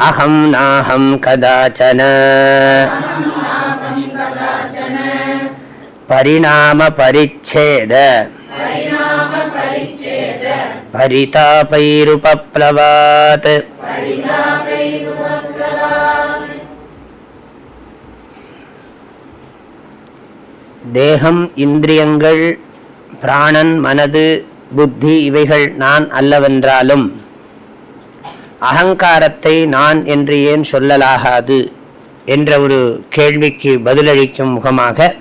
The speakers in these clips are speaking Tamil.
अहं नाहं कदाचन परिणामपरिच्छेद परितापैरुपप्लवात् தேகம் இந்திரியங்கள் பிராணன் மனது புத்தி இவைகள் நான் அல்லவென்றாலும் அகங்காரத்தை நான் என்று ஏன் சொல்லலாகாது என்ற ஒரு கேள்விக்கு பதிலளிக்கும் முகமாக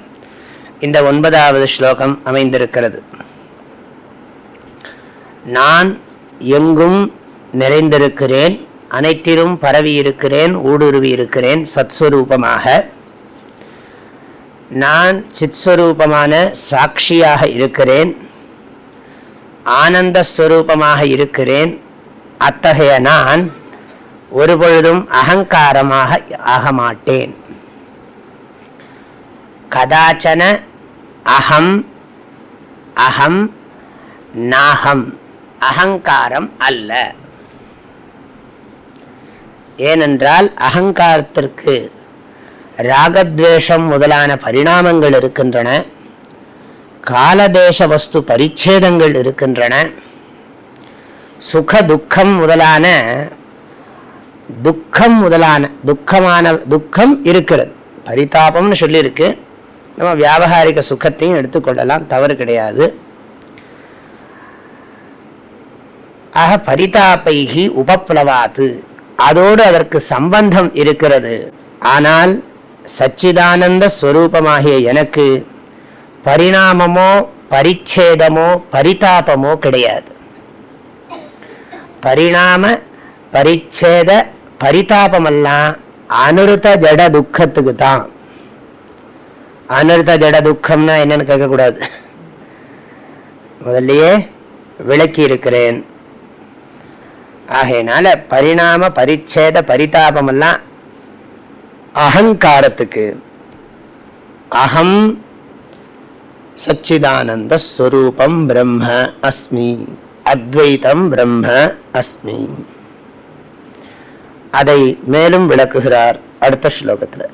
இந்த ஒன்பதாவது ஸ்லோகம் அமைந்திருக்கிறது. நான் எங்கும் நிறைந்திருக்கிறேன் அனைத்திலும் பரவி இருக்கிறேன் ஊடுருவி இருக்கிறேன் சத்ஸ்வரூபமாக. நான் சித்ஸ்வரூபமான சாட்சியாக இருக்கிறேன். ஆனந்த ஸ்வரூபமாக இருக்கிறேன். அத்தகைய நான் ஒருபொழுதும் அகங்காரமாக ஆக மாட்டேன் கதாச்சன அகம் அகம் நாகம் அகங்காரம் அல்ல. ஏனென்றால் அகங்காரத்திற்கு ராகத்வேஷம் முதலான பரிணாமங்கள் இருக்கின்றன. காலதேச வஸ்து பரிச்சேதங்கள் இருக்கின்றன. சுக துக்கம் முதலான துக்கம் முதலான துக்கமான துக்கம் இருக்கிறது. பரிதாபம்னு சொல்லியிருக்கு. நம்ம வியாபகாரிக சுகத்தையும் எடுத்துக்கொள்ளலாம் தவறு கிடையாது. ஆக பரிதாப்பைகி உபப்ளவாத்து. அதோடு அதற்கு சம்பந்தம் இருக்கிறது. ஆனால் சச்சிதானந்த ஸ்வரூபமாகிய எனக்கு பரிணாமமோ பரிச்சேதமோ பரிதாபமோ கிடையாது. பரிணாம பரிச்சேத பரிதாபமெல்லாம் அனுருத்த ஜட துக்கத்துக்கு தான் அனுருத்த ஜட துக்கம்னா என்னன்னு கேட்கக்கூடாது. முதல்லயே விளக்கி இருக்கிறேன். ஆகையினால பரிணாம பரிச்சேத பரிதாபமெல்லாம் அகங்காரத்துக்கு அகம் சச்சிதானந்த ஸ்வரூபம் பிரம்ம அஸ்மி அத்வைதம் பிரம்ம அஸ்மி அதை மேலும் விளக்குகிறார் அடுத்த ஸ்லோகத்தில்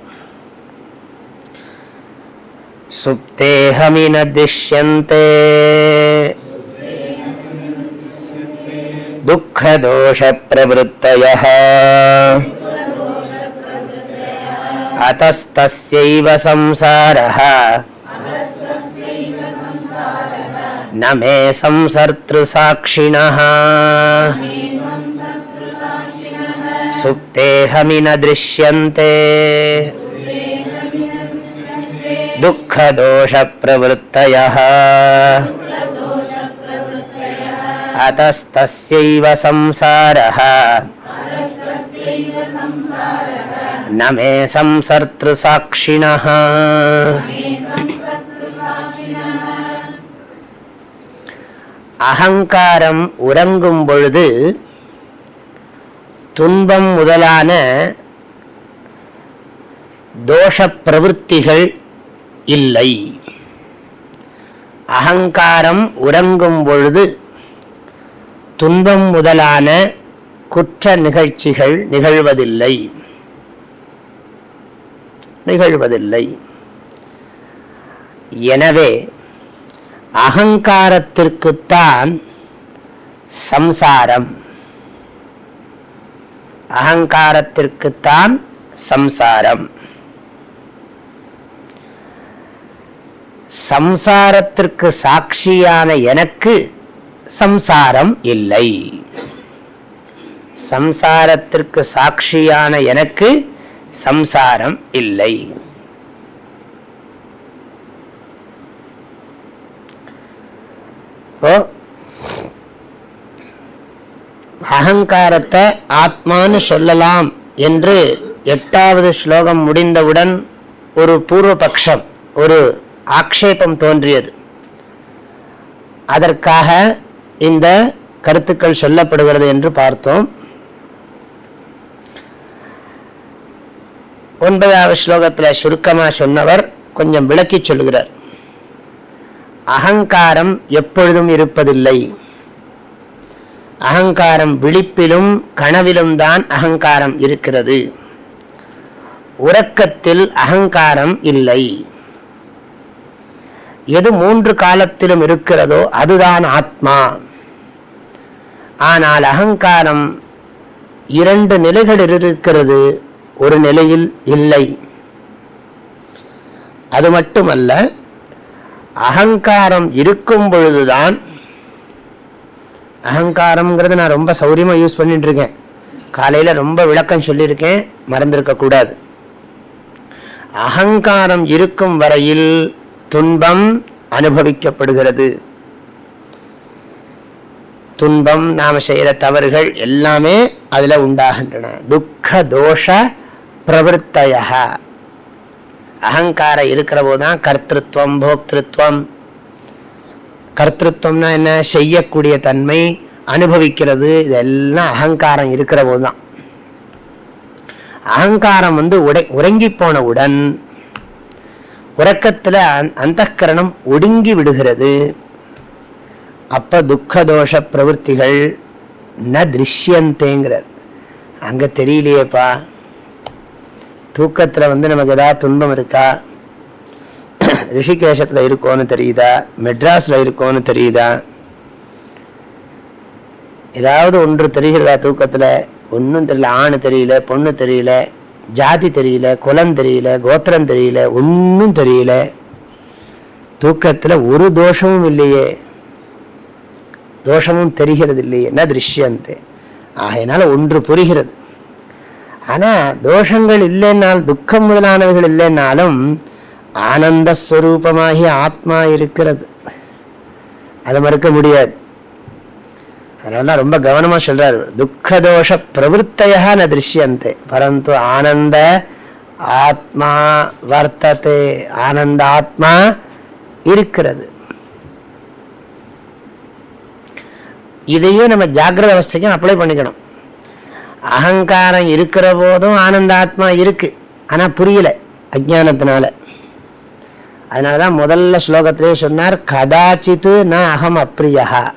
சுப்தேஹமின திஷ்யந்தே दुःखदोषप्रवृत्तयः अतस्तस्यैव संसारः न मे संसर्तृसाक्षिणः सुप्तेऽहमि न दृश्यन्ते दुःखदोषप्रवृत्तयः अतस्तस्यैव संसारः न मे संसर्तृसाक्षिणः அகங்காரம் உறங்கும் பொழுது துன்பம் முதலான தோஷ பிரவൃத்திகள் இல்லை. அகங்காரம் உறங்கும் பொழுது துன்பம் முதலான குற்ற நிகழ்ச்சிகள் நிகழ்வதில்லை. நிகழ்வதில்லை. எனவே அகங்காரத்திற்குத்தான் சம்சாரம். அகங்காரத்திற்குத்தான் சம்சாரம். சம்சாரத்திற்கு சாட்சியான எனக்கு சம்சாரம் இல்லை. சம்சாரத்திற்கு சாட்சியான எனக்கு சம்சாரம் இல்லை. இப்போ அகங்காரத்தை ஆத்மான்னு சொல்லலாம் என்று எட்டாவது ஸ்லோகம் முடிந்தவுடன் ஒரு பூர்வபக்ஷம் ஒரு ஆக்ஷேபம் தோன்றியது. அதற்காக இந்த கருத்துக்கள் சொல்லப்படுகிறது என்று பார்த்தோம். ஒன்பதாவது ஸ்லோகத்தில் சுருக்கமா சொன்னவர் கொஞ்சம் விளக்கி சொல்கிறார் அகங்காரம் எப்பொழுதும் இருப்பதில்லை. அகங்காரம் விழிப்பிலும் கனவிலும் தான் அகங்காரம் இருக்கிறது. உறக்கத்தில் அகங்காரம் இல்லை. எது மூன்று காலத்திலும் இருக்கிறதோ அதுதான் ஆத்மா. ஆனால் அகங்காரம் இரண்டு நிலைகளில் இருக்கிறது ஒரு நிலையில் இல்லை. அது மட்டுமல்ல அகங்காரம் இருக்கும் பொழுதுதான் அகங்காரம்ங்கிறது நான் ரொம்ப சௌரியமாக யூஸ் பண்ணிட்டு இருக்கேன் காலையில் ரொம்ப விளக்கம் சொல்லியிருக்கேன் மறந்திருக்க கூடாது. அகங்காரம் இருக்கும் வரையில் துன்பம் அனுபவிக்கப்படுகிறது. துன்பம் நாம செய்யற தவறுகள் எல்லாமே அதுல உண்டாகின்றன. துக்க தோஷ பிரவருத்தய அகங்காரம் இருக்கிற போதுதான் கர்த்திருவம் போக்திருத்வம் கர்த்திருவம்னா என்ன? செய்யக்கூடிய தன்மை அனுபவிக்கிறது இதெல்லாம் அகங்காரம் இருக்கிற போதுதான் அகங்காரம் வந்து உடை உறங்கி போனவுடன் உறக்கத்துல அந்த கரணம் ஒடுங்கி விடுகிறது. அப்ப துக்கதோஷ பிரவருத்திகள் ந திருஷ்யந்தேங்கிறார். அங்க தெரியலையேப்பா. தூக்கத்துல வந்து நமக்கு ஏதாவது துன்பம் இருக்கா? ரிஷிகேஷத்துல இருக்கோன்னு தெரியுதா? மெட்ராஸ்ல இருக்கோன்னு தெரியுதா? ஏதாவது ஒன்று தெரிகிறதா தூக்கத்துல? ஒன்றும் தெரியல. ஆணு தெரியல பொண்ணு தெரியல ஜாதி தெரியல குலம் தெரியல கோத்திரம் தெரியல ஒன்னும் தெரியல. தூக்கத்துல ஒரு தோஷமும் இல்லையே. தோஷமும் தெரிகிறது இல்லையே என்ன திருஷ்யந்தே ஆகையினால ஒன்று புரிகிறது. ஆனா தோஷங்கள் இல்லைன்னால் துக்கம் முதலானவைகள் இல்லைன்னாலும் ஆனந்த ஸ்வரூபமாகி ஆத்மா இருக்கிறது. அதை மறுக்க முடியாது. அதனால ரொம்ப கவனமா சொல்றாரு. துக்க தோஷ பிரவருத்தையா ந திருஷ்யந்தே. பரந்து ஆனந்த ஆத்மா வர்த்தத்தை ஆனந்த ஆத்மா இருக்கிறது. இதையும் நம்ம ஜாகிரத அவஸ்தைக்கும் அப்ளை பண்ணிக்கணும். அகங்காரம் இருக்கிற போதும் ஆனந்தாத்மா இருக்கு. ஆனா புரியல அஜானத்தினால அதனாலதான் முதல்ல ஸ்லோகத்திலே சொன்னார் கதாச்சித்து நான் அகம் அப்ரியா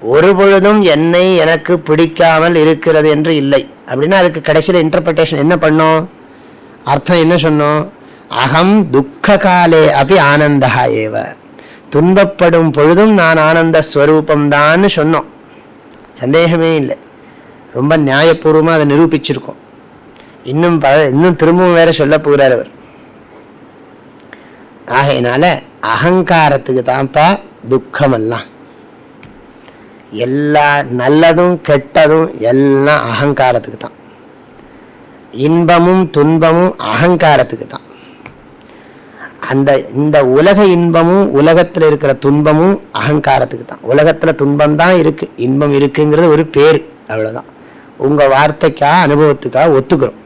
ஒரு பொழுதும் என்னை எனக்கு பிடிக்காமல் இருக்கிறது என்று இல்லை. அப்படின்னா அதுக்கு கடைசியில் இன்டர்பிரேஷன் என்ன பண்ணோம்? அர்த்தம் என்ன சொன்னோம்? அகம் துக்க காலே அப்படி ஆனந்தா ஏவ. துன்பப்படும் பொழுதும் நான் ஆனந்த ஸ்வரூபம் சொன்னோம். சந்தேகமே இல்லை. ரொம்ப நியாயபூர்வமா அதை நிரூபிச்சிருக்கோம். இன்னும் பல இன்னும் திரும்பவும் வேற சொல்ல போகிறார் அவர். ஆகையினால அகங்காரத்துக்கு தான்ப்பா துக்கமெல்லாம். எல்லா நல்லதும் கெட்டதும் எல்லாம் அகங்காரத்துக்கு தான். இன்பமும் துன்பமும் அகங்காரத்துக்கு தான். அந்த இந்த உலக இன்பமும் உலகத்துல இருக்கிற துன்பமும் அகங்காரத்துக்கு தான். உலகத்துல துன்பம் தான் இருக்கு இன்பம் இருக்குங்கிறது ஒரு பேர் அவ்வளவுதான். உங்க வார்த்தைக்கா அனுபவத்துக்கா ஒத்துக்கிறோம்.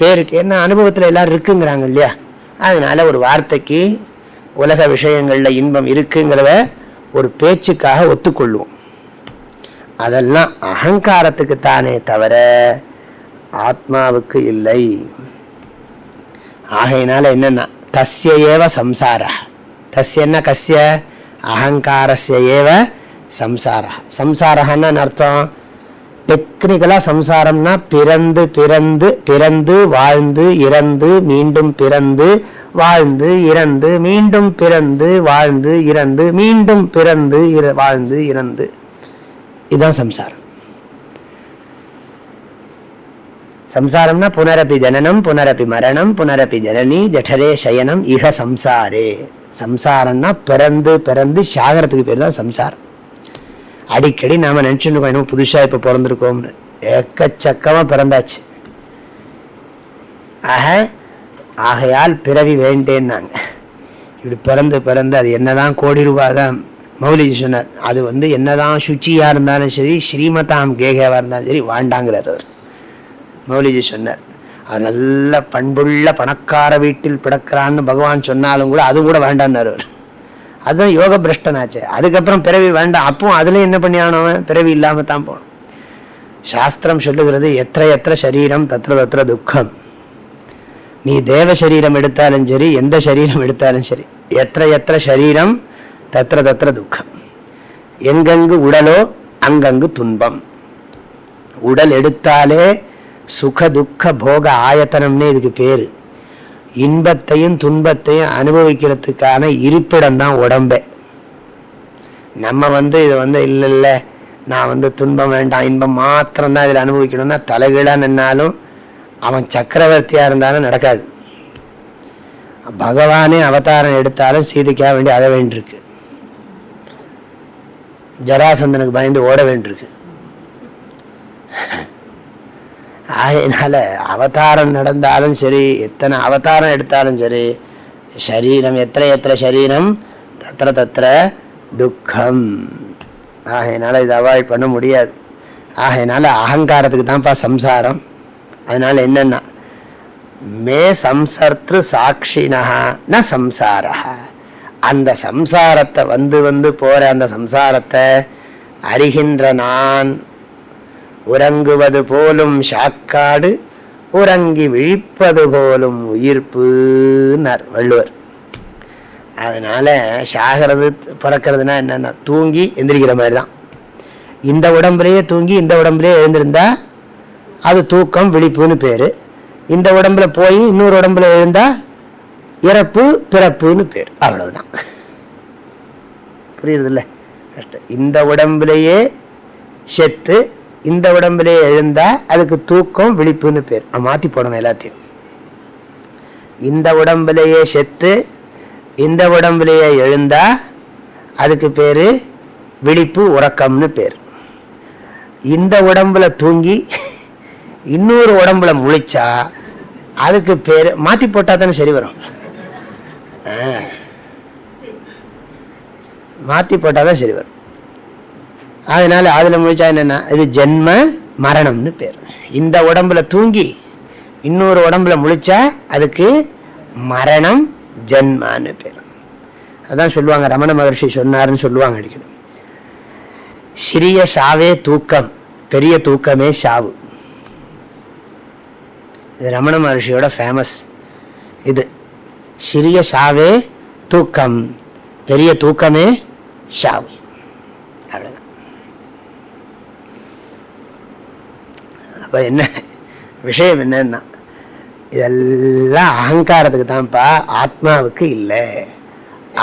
பேருக்கு என்ன அனுபவத்துல எல்லாரும் இருக்குங்கிறாங்க இல்லையா? அதனால ஒரு வார்த்தைக்கு உலக விஷயங்கள்ல இன்பம் இருக்குங்கிறத ஒரு பேச்சுக்காக ஒத்துக்கொள்வோம். அதெல்லாம் அகங்காரத்துக்கு தானே தவிர ஆத்மாவுக்கு இல்லை. ஆகையினால என்னன்னா தஸ்ய ஏவ சம்சாரா. தஸ்ய என்ன கசிய அகங்காரஸ்ய ஏவ சம்சாரா சம்சாரன்னு அர்த்தம்? டெக்னிக்கலா சம்சாரம்னா பிறந்து பிறந்து பிறந்து வாழ்ந்து இறந்து மீண்டும் பிறந்து வாழ்ந்து இறந்து மீண்டும் பிறந்து வாழ்ந்து இறந்து மீண்டும் பிறந்து வாழ்ந்து இறந்து. இதுதான் சம்சாரம். சம்சாரம்னா புனரப்பி ஜனனம் புனரப்பி மரணம் புனரப்பி ஜனனி ஜடரே சயனம் இக சம்சாரே. சம்சாரம்னா பிறந்து பிறந்து சாகரத்துக்கு பேர் தான் சம்சாரம். அடிக்கடி நாம நினைச்சுன்னு இன்னும் புதுசா இப்ப பிறந்திருக்கோம்னு. எக்கச்சக்கமா பிறந்தாச்சு. ஆக ஆகையால் பிறவி வேண்டேன்னாங்க. இப்படி பிறந்து பிறந்து அது என்னதான் கோடி ரூபாய் தான். மௌலிஜி சொன்னார் அது வந்து என்னதான் சுச்சியா இருந்தாலும் சரி ஸ்ரீமதாம் கேகேவா இருந்தாலும் சரி வாண்டாங்கிறார் அவர். மௌலிஜி சொன்னார் அவர் நல்ல பண்புள்ள பணக்கார வீட்டில் பிறக்கிறான்னு பகவான் சொன்னாலும் கூட அது கூட வேண்டான்னார் அவர். அதுதான் யோக பிரஷ்டனாச்சு அதுக்கப்புறம் பிறவி வேண்டாம். அப்பவும் அதுல என்ன பண்ணி ஆனவன் பிறவி இல்லாம தான் போகணும் சாஸ்திரம் சொல்லுகிறது எத்த எத்த சரீரம் தத்திர தத்திர துக்கம். நீ தேவ சரீரம் எடுத்தாலும் சரி எந்த சரீரம் எடுத்தாலும் சரி எத்த எத்த சரீரம் தத்திர தத்திர துக்கம். எங்கெங்கு உடலோ அங்கங்கு துன்பம். உடல் எடுத்தாலே சுக துக்க போக ஆயத்தனம்னு இதுக்கு பேரு. இன்பத்தையும் துன்பத்தையும் அனுபவிக்கிறதுக்கான இருப்பிடம் தான் உடம்பே. நம்ம வந்து இது வந்து இல்லை இல்லை நான் வந்து துன்பம் வேண்டாம் இன்பம் மாத்திரம் தான் இதுல அனுபவிக்கணும்னா தலைகீழாக நின்னாலும் அவன் சக்கரவர்த்தியாக இருந்தாலும் நடக்காது. பகவானே அவதாரம் எடுத்தாலும் சீதைக்காக வேண்டி அழ வேண்டியிருக்கு. ஜராசந்தனுக்கு பயந்து ஓட வேண்டியிருக்கு. அதனால அவதாரம் நடந்தாலும் சரி எத்தனை அவதாரம் எடுத்தாலும் சரி சரீரம் எத்தனை எத்தனை சரீரம்? தத்திர தத்திர துக்கம். ஆகையினால இதை அவாய்ட் பண்ண முடியாது. ஆகையினால அகங்காரத்துக்கு தான்ப்பா சம்சாரம். அதனால என்னன்னா மே சம்சர்த்து சாட்சினா ந சம்சாரா அந்த சம்சாரத்தை வந்து வந்து போற அந்த சம்சாரத்தை அறிகின்ற நான் உறங்குவது போலும் சாக்காடு உறங்கி விழிப்பது போலும் உயிர்ப்புன்னார் வள்ளுவர். அதனால சாகிறது பிறக்கிறதுனா என்னன்னா தூங்கி எந்திரிக்கிற மாதிரி தான் இந்த உடம்புலயே தூங்கி இந்த உடம்புலயே எழுந்திருந்தா அது தூக்கம் விழிப்புன்னு பேரு. இந்த உடம்புல போய் இன்னொரு உடம்புல எழுந்தா இறப்பு பிறப்புன்னு பேர். அவ்வளவுதான். புரியுறதில்ல? இல்ல கஷ்டம். இந்த உடம்புலயே செத்து இந்த உடம்புலயே எழுந்தா அதுக்கு தூக்கம் விழிப்புன்னு பேர். மாத்தி போடணும் எல்லாத்தையும். இந்த உடம்புலயே செத்து இந்த உடம்புலயே எழுந்தா அதுக்கு பேரு விழிப்பு உறக்கம்னு பேர். இந்த உடம்புல தூங்கி இன்னொரு உடம்புல முழிச்சா அதுக்கு பேரு மாத்தி போட்டா தானே சரி வரும். மாத்தி போட்டாதான் சரி வரும். அதனால அதுல முழிச்சா என்னன்னா இது ஜென்ம மரணம்னு பேர். இந்த உடம்புல தூங்கி இன்னொரு உடம்புல முழிச்சா அதுக்கு மரணம் ஜென்மான்னு பேர். அதான் சொல்லுவாங்க ரமண மகர்ஷி சொன்னாருன்னு சொல்லுவாங்க அடிக்கடி. சிறிய சாவே தூக்கம் பெரிய தூக்கமே சாவு. இது ரமண மகர்ஷியோட ஃபேமஸ் இது சிறிய சாவே தூக்கம் பெரிய தூக்கமே ஷாவு அவ்வளவுதான் இப்போ என்ன? விஷயம் என்னன்னா இதெல்லாம் அகங்காரத்துக்கு தான்ப்பா ஆத்மாவுக்கு இல்லை.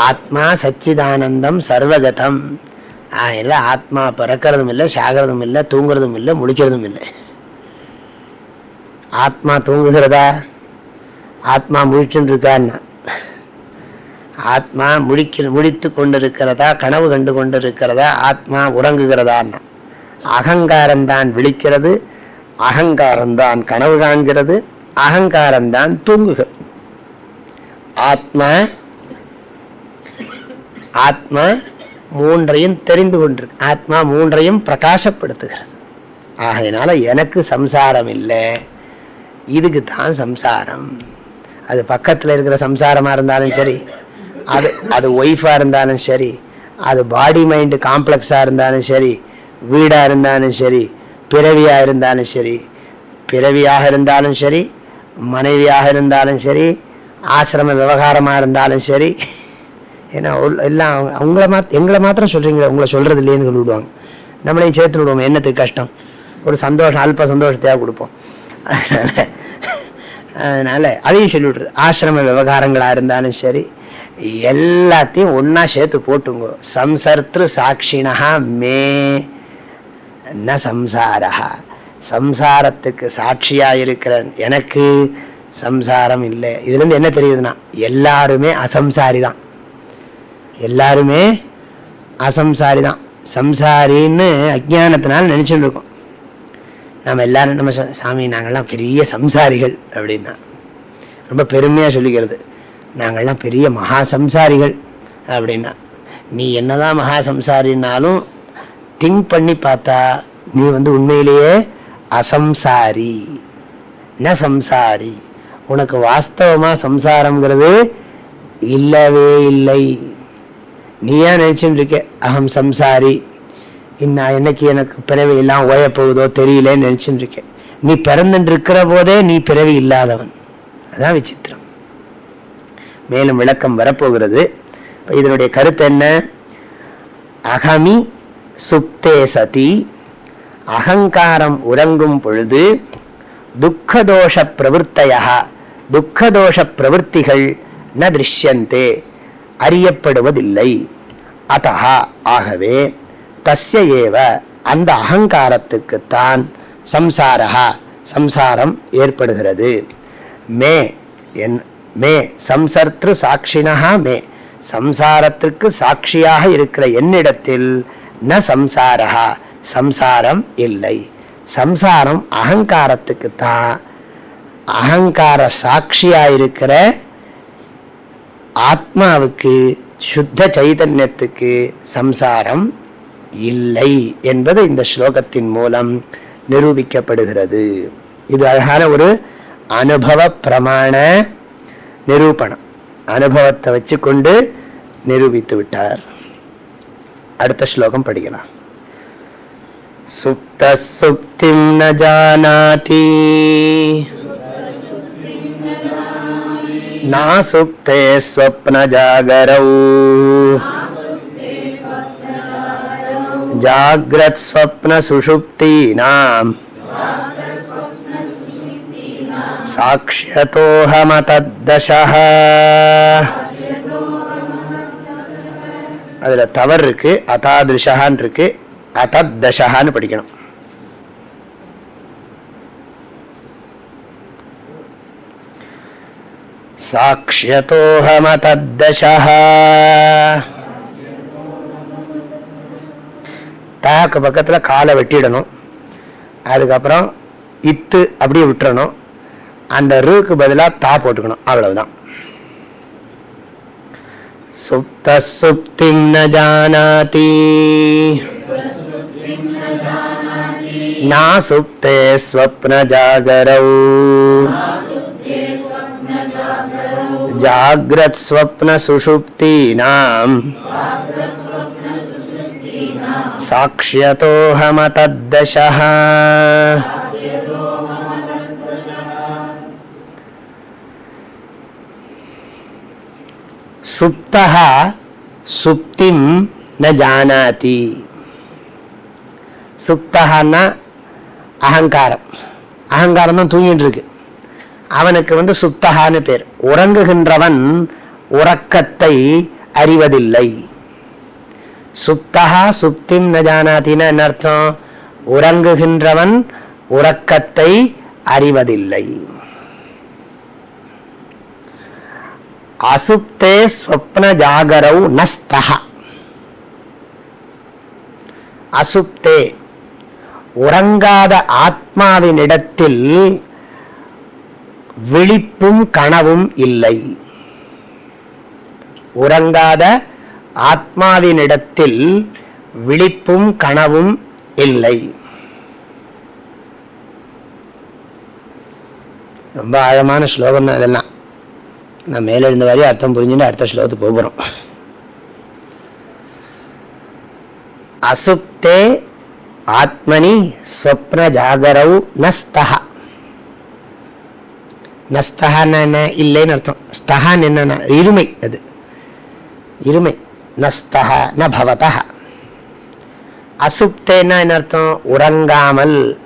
ஆத்மா சச்சிதானந்தம் சர்வகதம். ஆகல ஆத்மா பிறக்கிறதும் இல்லை சாகிறதும் இல்லை தூங்குறதும் இல்லை முழிக்கிறதும் இல்லை. ஆத்மா தூங்குகிறதா? ஆத்மா முழிச்சுட்டு இருக்கான்னா ஆத்மா முழிக்க முழித்து கொண்டிருக்கிறதா? கனவு கண்டு கொண்டிருக்கிறதா? ஆத்மா உறங்குகிறதான்னா? அகங்காரம்தான் விழிக்கிறது அகங்காரம்தான் கனவு காண்கிறது அகங்காரம்தான் தூங்குகிறது ஆத்மா ஆத்மா மூன்றையும் தெரிந்து கொண்டிருக்கு. ஆத்மா மூன்றையும் பிரகாசப்படுத்துகிறது. ஆகையினால எனக்கு சம்சாரம் இல்லை இதுக்கு தான் சம்சாரம். அது பக்கத்துல இருக்கிற சம்சாரமா இருந்தாலும் சரி அது அது ஒய்ஃபாக இருந்தாலும் சரி அது பாடி மைண்ட் காம்ப்ளெக்ஸா இருந்தாலும் சரி வீடா இருந்தாலும் சரி பிறவியாக இருந்தாலும் சரி பிறவியாக இருந்தாலும் சரி மனைவியாக இருந்தாலும் சரி ஆசிரம விவகாரமாக இருந்தாலும் சரி ஏன்னா எல்லாம் அவங்கள மாத் எங்களை மாத்திரம் சொல்கிறீங்களே உங்களை சொல்கிறது இல்லையேன்னு சொல்லிவிடுவாங்க. நம்மளையும் சேர்த்து விடுவோம் என்னத்துக்கு கஷ்டம்? ஒரு சந்தோஷம் அல்ப சந்தோஷத்தையாக கொடுப்போம். அதனால அதையும் சொல்லி விட்றது ஆசிரம விவகாரங்களாக இருந்தாலும் சரி எல்லாத்தையும் ஒன்றா சேர்த்து போட்டுங்க. சம்சர்த்து சாட்சினா மே. ந சம்சாரா சம்சாரத்துக்கு சாட்சியா இருக்கிற எனக்கு சம்சாரம் இல்லை. இதுல இருந்து என்ன தெரியுதுன்னா எல்லாருமே அசம்சாரி தான் எல்லாருமே அசம்சாரி தான் சம்சாரின்னு அஜானத்தினால நினைச்சுட்டு இருக்கோம் நம்ம எல்லாரும் நம்ம சாமி நாங்கள்லாம் பெரிய சம்சாரிகள் அப்படின்னா ரொம்ப பெருமையா சொல்லிக்கிறது. நாங்கள்லாம் பெரிய மகா சம்சாரிகள் அப்படின்னா நீ என்னதான் மகா சம்சாரினாலும் திங்க் பண்ணி பார்த்தா நீ வந்து உண்மையிலேயே அசம்சாரி. ந சம்சாரி? உனக்கு வாஸ்தவமா சம்சாரம்ங்கிறது இல்லவே இல்லை. நீ ஏன் நினைச்சுட்டு இருக்க? அகம் சம்சாரி. நான் என்னைக்கு எனக்கு பிறவி எல்லாம் ஓய போகுதோ தெரியலன்னு நினைச்சுட்டு இருக்கேன் நீ பிறந்துட்டு இருக்கிற போதே நீ பிறவி இல்லாதவன். அதான் விசித்திரம். மேலும் விளக்கம் வரப்போகிறது. இதனுடைய கருத்து என்ன? அகமி சுப்தே சதி. அகங்காரம் உறங்கும் பொழுது துக்கதோஷ பிரவருத்தையா துக்கதோஷ பிரவருத்திகள் ந திருஷ்யந்தே அறியப்படுவதில்லை. அத்தா ஆகவே தஸ்ய ஏவ அந்த அகங்காரத்துக்குத்தான் சம்சாரா சம்சாரம் ஏற்படுகிறது. மே என் மே சம்சர்த்திரு சாட்சினஹா மே சம்சாரத்திற்கு சாட்சியாக இருக்கிற என்னிடத்தில் ந சம்சாரா சம்சாரம் இல்லை. சம்சாரம் அகங்காரத்துக்கு தான் அகங்கார சாட்சியா இருக்கிற ஆத்மாவுக்கு சுத்த சைதன்யத்துக்கு சம்சாரம் இல்லை என்பது இந்த ஸ்லோகத்தின் மூலம் நிரூபிக்கப்படுகிறது. இது அழகான ஒரு அனுபவ பிரமாண நிரூபணம். அனுபவத்தை வச்சு கொண்டு நிரூபித்து விட்டார். அடுத்த ஸ்லோகம் படிக்கலாம் சுப்த சுப்திம் ந ஜானாதி நாசுப்தே ஸ்வப்ன ஜாகரௌ जाग्रत् स्वप्न सुषुप्तीनाम् சாட்சியத்தோஹமதத்தசः அதுல தவறு இருக்கு அதாதிருஷான் இருக்கு அதத்தசான்னு படிக்கணும். சாட்சியத்தோஹமதத்தசः தாக்கு பக்கத்துல காலை வெட்டிடணும். அதுக்கப்புறம் இத்து அப்படியே விட்டுறணும். அந்த ரூக்கு பதிலா தா போட்டுக்கணும். அவ்வளவுதான். सुप्तः सुप्तिं न जानाति नासुप्ते स्वप्नजागरौ जाग्रत्स्वप्नसुषुप्तीनाम् साक्ष्यतोऽहमतद्दशः சுப்தः சுப்திம் ந ஜானாதி. சுப்தகான்னா அகங்காரம். அகங்காரம் தான் தூங்கிட்டு இருக்கு. அவனுக்கு வந்து சுப்தகான்னு பேர். உறங்குகின்றவன் உறக்கத்தை அறிவதில்லை. சுப்தகா சுப்திம் ந ஜானாத்தின்னு என்ன அர்த்தம்? உறங்குகின்றவன் உறக்கத்தை அறிவதில்லை. அசுப்தே ஸ்வப்ன ஜாகரவு நஸ்தக அசுப்தே. உறங்காத ஆத்மாவினிடத்தில் விழிப்பும் கனவும் இல்லை. உறங்காத ஆத்மாவினிடத்தில் விழிப்பும் கனவும் இல்லை. ரொம்ப ஆழமான ஸ்லோகம் தான் இதெல்லாம். நான் மேலே இருந்த வரையும் அர்த்தம் புரிஞ்சுன்னு அடுத்த ஸ்லோகத்துக்கு போகிறோம் அசுப்தே ஆத்மனி ஸ்வப்ன ஜாகரவு நஸ்தஹ. நஸ்தஹான்னு என்ன இல்லைன்னு அர்த்தம். ஸ்தஹான்னு என்னன்னா இருமை அது. இருமை நஸ்தஹ ந பவதஹ. அசுப்தேன்னா என்ன அர்த்தம்? உறங்காமல்.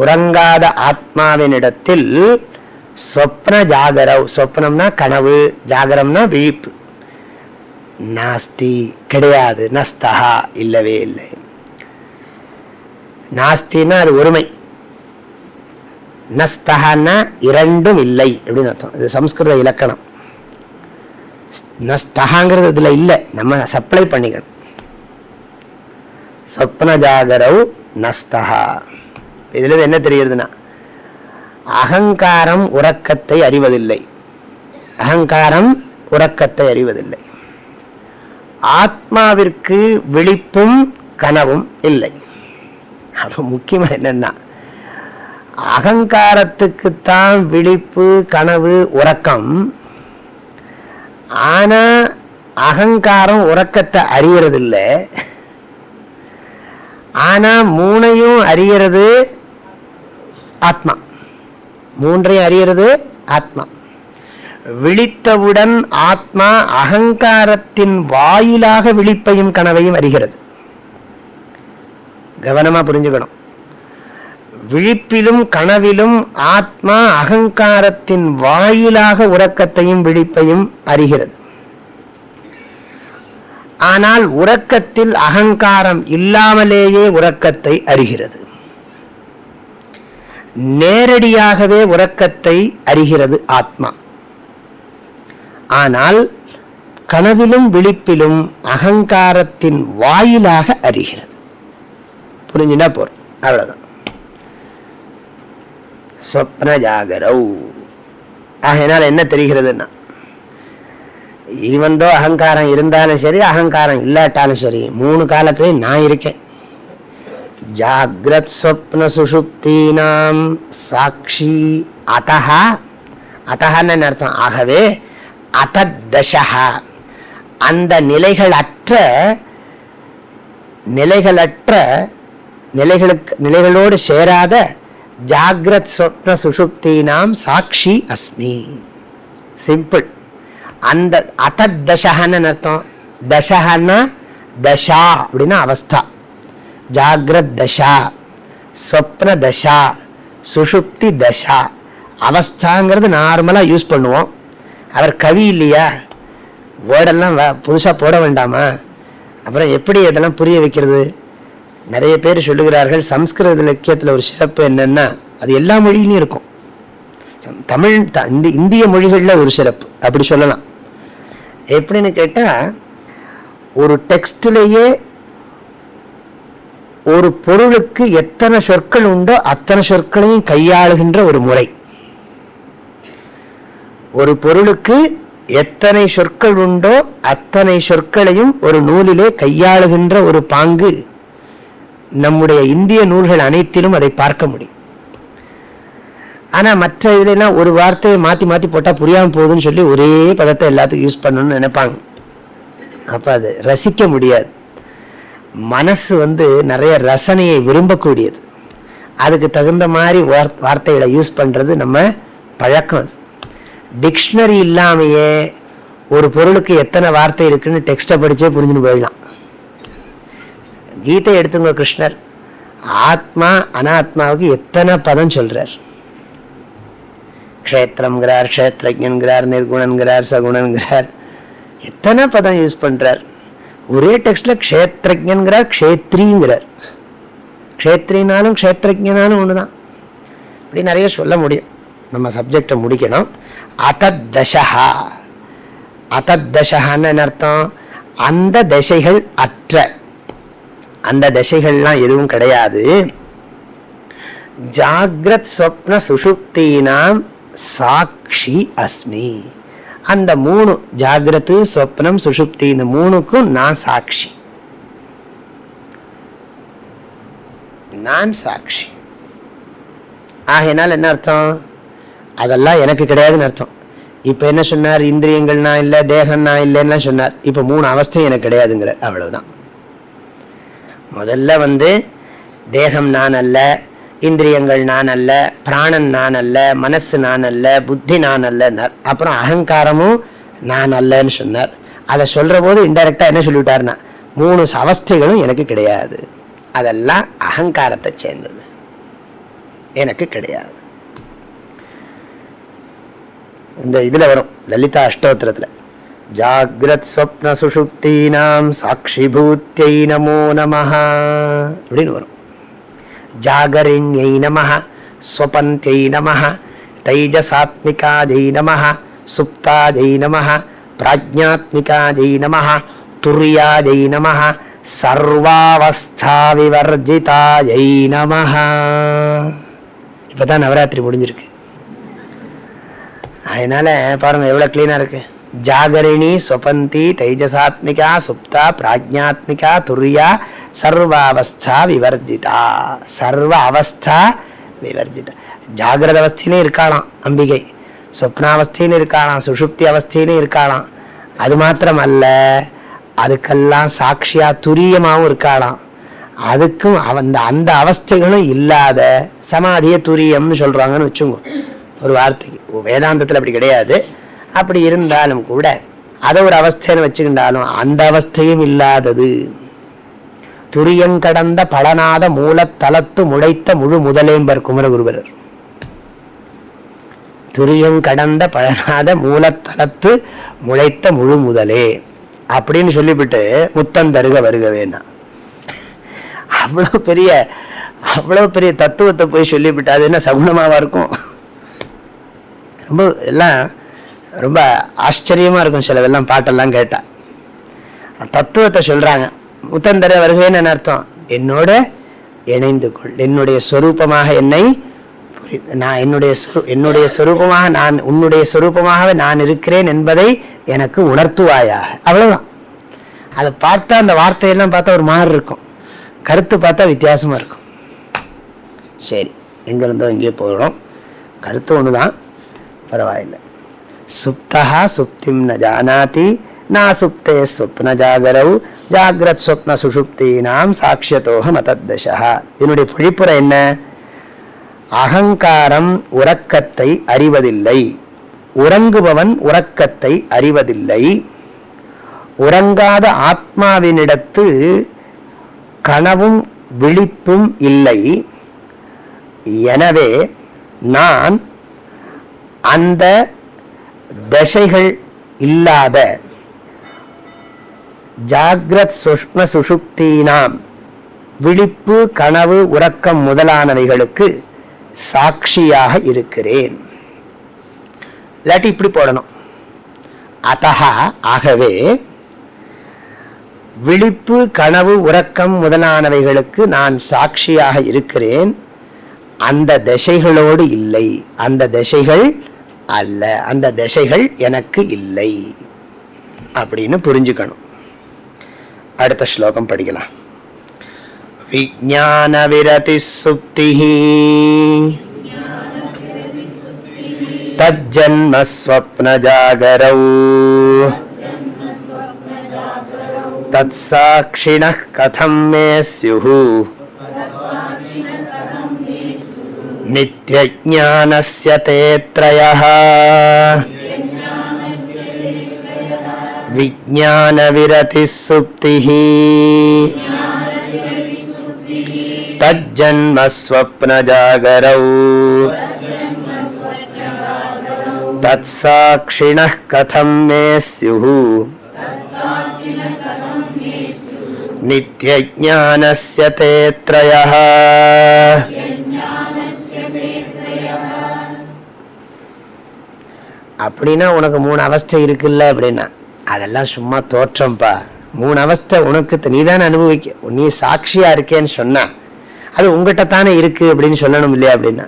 உறங்காத ஆத்மாவினிடத்தில் ஸ்வப்ன ஜாகரவ் ஸ்வப்னம்னா கனவு ஜாகரம்னா விழிப்பு நாஸ்தி கிடையாது நஸ்தஹா இல்லவே இல்லை. நாஸ்தின்னா அது ஒருமை. நஸ்தஹான்னா இரண்டும் இல்லை அப்படின்னு அர்த்தம். இது சம்ஸ்கிருத இலக்கணம். நஸ்தகாங்கிறது இதுல இல்லை நம்ம சப்ளை பண்ணிக்கணும். சொப்ன ஜாகரவ் நஸ்தகா இதுல என்ன தெரியுதுன்னா அகங்காரம் உறக்கத்தை அறிவதில்லை. அகங்காரம் உறக்கத்தை அறிவதில்லை. ஆத்மாவிற்கு விழிப்பும் கனவும் இல்லை. அப்ப முக்கியமா என்னன்னா அகங்காரத்துக்குத்தான் விழிப்பு கனவு உறக்கம். ஆனா அகங்காரம் உறக்கத்தை அறியறதில்லை. ஆனா மூணையும் அறியறது ஆத்மா. மூன்றையும் அறியறது ஆத்மா. விழித்தவுடன் ஆத்மா அகங்காரத்தின் வாயிலாக விழிப்பையும் கனவையும் அறிகிறது. கவனமா புரிஞ்சுக்கணும். விழிப்பிலும் கனவிலும் ஆத்மா அகங்காரத்தின் வாயிலாக உறக்கத்தையும் விழிப்பையும் அறிகிறது. ஆனால் உறக்கத்தில் அகங்காரம் இல்லாமலேயே உறக்கத்தை அறிகிறது. நேரடியாகவே உறக்கத்தை அறிகிறது ஆத்மா. ஆனால் கனவிலும் விழிப்பிலும் அகங்காரத்தின் வாயிலாக அறிகிறது. புரிஞ்சுனா போற அவ்வளவுதான். சொப்ன ஜாகரௌ ஆகையினால் என்ன தெரிகிறதுன்னா இவந்தோ அகங்காரம் இருந்தாலும் சரி அகங்காரம் இல்லாட்டாலும் சரி மூணு காலத்திலையும் நான் இருக்கேன். ஜாகிரத் ஸ்வப்ன சுஷுப்தீனாம் சாட்சி அத்தஹா அத்தஹன்னு அர்த்தம் ஆகவே அததசா அந்த நிலைகளற்ற நிலைகளற்ற நிலைகளுக்கு நிலைகளோடு சேராத ஜாகிரத் சொப்ன சுஷுப்தீனாம் சாட்சி அஸ்மி. சிம்பிள் அந்த அததசகன்னு அர்த்தம். தசகன்னா தசா அப்படின்னா அவஸ்தா. ஜாகிரத் தசா ஸ்வப்ன தசா சுஷுப்தி தசா அவஸ்தாங்கிறது நார்மலாக யூஸ் பண்ணுவோம். அவர் கவி இல்லையா? வேர்டெல்லாம் புதுசாக போட வேண்டாமா? அப்புறம் எப்படி இதெல்லாம் புரிய வைக்கிறது? நிறைய பேர் சொல்லுகிறார்கள் சம்ஸ்கிருத இலக்கியத்தில் ஒரு சிறப்பு என்னன்னா அது எல்லா மொழியிலையும் இருக்கும். தமிழ் இந்திய மொழிகளில் ஒரு சிறப்பு. அப்படி சொல்லலாம். எப்படின்னு கேட்டால் ஒரு டெக்ஸ்ட்லேயே ஒரு பொருளுக்கு எத்தனை சொற்கள் உண்டோ அத்தனை சொற்களையும் கையாளுகின்ற ஒரு முறை. ஒரு பொருளுக்கு எத்தனை சொற்கள் உண்டோ அத்தனை சொற்களையும் ஒரு நூலிலே கையாளுகின்ற ஒரு பாங்கு நம்முடைய இந்திய நூல்கள் அனைத்திலும் அதை பார்க்க முடியும். ஆனா மற்ற இதுலாம் ஒரு வார்த்தையை மாத்தி மாத்தி போட்டா புரியாம போகுதுன்னு சொல்லி ஒரே பதத்தை எல்லாத்துக்கும் யூஸ் பண்ணணும்னு நினைப்பாங்க. அப்ப அது ரசிக்க முடியாது. மனசு வந்து நிறைய ரசனையை விரும்பக்கூடியது. அதுக்கு தகுந்த மாதிரி வார்த்தைகளை யூஸ் பண்றது நம்ம பழக்கம் டிக்ஷனரி இல்லாமையே ஒரு பொருளுக்கு எத்தனை வார்த்தை இருக்குன்னு டெக்ஸ்டை படிச்சே புரிஞ்சுன்னு போயிடலாம். கீதை எடுத்துங்க கிருஷ்ணர். ஆத்மா அனாத்மாவுக்கு எத்தனை பதம் சொல்றார்? க்ஷேத்திரம்ங்கிறார் க்ஷேத்ரஜன்கிறார் நிர்குணன்கிறார் சகுணன்கிறார். எத்தனை பதம் யூஸ் பண்றார்? ஒரே டெக்ஸ்ட்ல க்ஷேத்ரஜன்கிறார் க்ஷேத்ரிங்கிறார். க்ஷேத்ரினாலும் க்ஷேத்ரஜனாலும் ஒண்ணுதான். இப்படி நிறைய சொல்ல முடியும். நம்ம சப்ஜெக்டை முடிக்கணும். அததசா என்ன அர்த்தம்? அந்த தசைகள் அற்ற. அந்த தசைகள்லாம் எதுவும் கிடையாது. ஜாகிரத் ஸ்வப்ன சுஷுப்தீனாம் சாட்சி அஸ்மி. அந்த மூணு ஜாகிரத்து சொப்னம் சுஷுப்தி இந்த மூணுக்கும் நான் சாட்சி. நான் சாட்சி. ஆகையினால் என்ன அர்த்தம்? அதெல்லாம் எனக்கு கிடையாதுன்னு அர்த்தம். இப்ப என்ன சொன்னார்? இந்திரியங்கள் நான் இல்ல தேகம் நான் இல்லைன்னா சொன்னார். இப்ப மூணு அவஸ்தையும் எனக்கு கிடையாதுங்கிற அவ்வளவுதான். முதல்ல வந்து தேகம் நான் அல்ல இந்திரியங்கள் நான் அல்ல பிராணன் நான் அல்ல மனசு நான் அல்ல புத்தி நான் அல்லன்னார் அப்புறம் அகங்காரமும் நான் அல்லன்னு சொன்னார். அதை சொல்ற போது இன்டெரக்டா என்ன சொல்லிவிட்டாருன்னா மூணு அவஸ்தைகளும் எனக்கு கிடையாது. அதெல்லாம் அகங்காரத்தை சேர்ந்தது. எனக்கு கிடையாது. இந்த இதுல வரும் லலிதா அஷ்டோத்திரத்துல. ஜாகிரத் ஸ்வப்ன சுஷுப்தீனாம் சாட்சி பூத்தியை நமோ நமஹா அப்படின்னு வரும். ஜாகரிண்யை நம ஸ்வபந்தியை நம தைஜசாத்மிகாஜை நம சுப்தாஜை நம பிராஜ்ஞாத்மிகாஜை நம துரியாஜை நம சர்வாவஸ்தா விவர்ஜிதாஜை நம இப்பதான் நவராத்திரி முடிஞ்சிருக்கு. அதனால பாருங்க எவ்வளவு கிளீனா இருக்கு. ஜாகரிணி ஸ்வபந்தி தைஜசாத்மிகா சுப்தா பிராஜ்யாத்மிகா துரியா சர்வாவஸ்தா விவர்ஜிதா சர்வ அவஸ்தா விவர்ஜிதா ஜாகிரத அவஸ்தின்னு இருக்காளாம் அம்பிகை. சொப்னாவஸ்தின்னு இருக்காளாம் சுஷுப்தி அவஸ்தின்னு இருக்காளாம். அது மாத்திரம் அல்ல அதுக்கெல்லாம் சாட்சியா துரியமாவும் இருக்காளாம். அதுக்கும் அந்த அந்த அவஸ்தைகளும் இல்லாத சமாதிய துரியம்னு சொல்றாங்கன்னு வச்சுங்க ஒரு வார்த்தைக்கு வேதாந்தத்துல அப்படி கிடையாது. அப்படி இருந்தாலும் கூட அதை ஒரு அவஸ்தைன்னு வச்சுக்கிட்டாலும் அந்த அவஸ்தையும் இல்லாதது. துரியங்கடந்த பலனாத மூலத்தலத்து முளைத்த முழு முதலேம்பர் குமரகுருவரர் துரியங்கடந்த பழனாத மூலத்தலத்து முளைத்த முழு முதலே. அப்படின்னு சொல்லிவிட்டு முத்தம் தருக வருகவேனா அவ்வளவு பெரிய அவ்வளவு பெரிய தத்துவத்தை போய் சொல்லிவிட்டு அது என்ன சகுனமாவா இருக்கும்? ரொம்ப எல்லாம் ரொம்ப ஆச்சரியமா இருக்கும் சிலதெல்லாம் பாட்டெல்லாம் கேட்டா. தத்துவத்தை சொல்றாங்க. முத்தந்தர வருகைன்னு அர்த்தம்? என்னோட இணைந்து கொள். என்னுடைய சொரூபமாக என்னை நான் என்னுடைய சொரு- என்னுடைய சொரூபமாக நான் உன்னுடைய சொரூபமாக நான் இருக்கிறேன் என்பதை எனக்கு உணர்த்துவாயாக. அவ்வளவுதான். அதை பார்த்தா அந்த வார்த்தையெல்லாம் பார்த்தா ஒரு மாதிரி இருக்கும். கருத்து பார்த்தா வித்தியாசமா இருக்கும். சரி எங்க இருந்தோ இங்கே போகிறோம் கருத்து ஒண்ணுதான். பரவாயில்லை. சுப்தா சுப்திம் ந ஜானாதி நாசுப்தே ஸ்வப்ன ஜாகரவு ஜாகிரத் ஸ்வப்ன சுஷுப்தீனாம் சாட்சியத்தோகம் அத்தத்தசா இதனுடைய பொழிப்புரை என்ன? அகங்காரம் உறக்கத்தை அறிவதில்லை. உறங்குபவன் உறக்கத்தை அறிவதில்லை. உறங்காத ஆத்மாவினிடத்து கனவும் விழிப்பும் இல்லை. எனவே நான் அந்த தசைகள் இல்லாத ஜாகிரத் சுஷ்ம சுஷுப்தீனாம் விழிப்பு கனவு உறக்கம் முதலானவைகளுக்கு சாட்சியாக இருக்கிறேன். இல்லாட்டி இப்படி போடணும். அத்தகா ஆகவே விழிப்பு கனவு உறக்கம் முதலானவைகளுக்கு நான் சாட்சியாக இருக்கிறேன். அந்த திசைகளோடு இல்லை. அந்த திசைகள் அல்ல அந்த திசைகள் எனக்கு இல்லை அப்படின்னு புரிஞ்சுக்கணும் அடுத்த ஸ்லோகம் படிக்கலாம் விஜான விரதி சுப்தி தஜ்ஜன்ம ஸ்வப்ன ஜாகரௌ तत्साक्षिणः कथं मे स्युः नित्यज्ञानस्य ते त्रयः विज्ञानविरतिः सुप्तिः तज्जन्मस्वप्नजागरौ तत्साक्षिणः कथं मे स्युः नित्यज्ञानस्य ते त्रयः அப்படின்னா உனக்கு மூணு அவஸ்தை இருக்குல்ல அப்படின்னா. அதெல்லாம் சும்மா தோற்றம்பா. மூணு அவஸ்தை உனக்கு நீ தானே அனுபவிக்க நீ சாட்சியா இருக்கேன்னு சொன்னா அது உங்ககிட்ட தானே இருக்கு அப்படின்னு சொல்லணும் இல்லையா அப்படின்னா.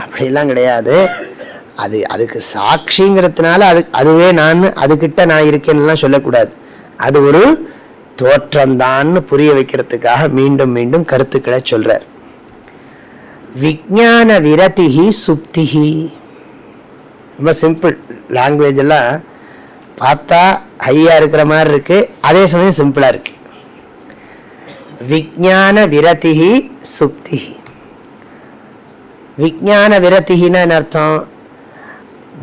அப்படிலாம் கிடையாது. அது அதுக்கு சாட்சிங்கிறதுனால அது அதுவே நான் அதுகிட்ட நான் இருக்கேன்னு சொல்லக்கூடாது. அது ஒரு தோற்றம்தான்னு புரிய வைக்கிறதுக்காக மீண்டும் மீண்டும் கருத்துக்களை சொல்றார். விஜான விரதிகி சுப்திகி ரொம்ப சிம்பிள் லாங்குவேஜ் எல்லாம் பார்த்தா ஹையா இருக்கிற மாதிரி இருக்கு. அதே சமயம் சிம்பிளா இருக்கு. விஜான விரதிகி சுப்திகி விஜான விரத்திகின்னு அர்த்தம்?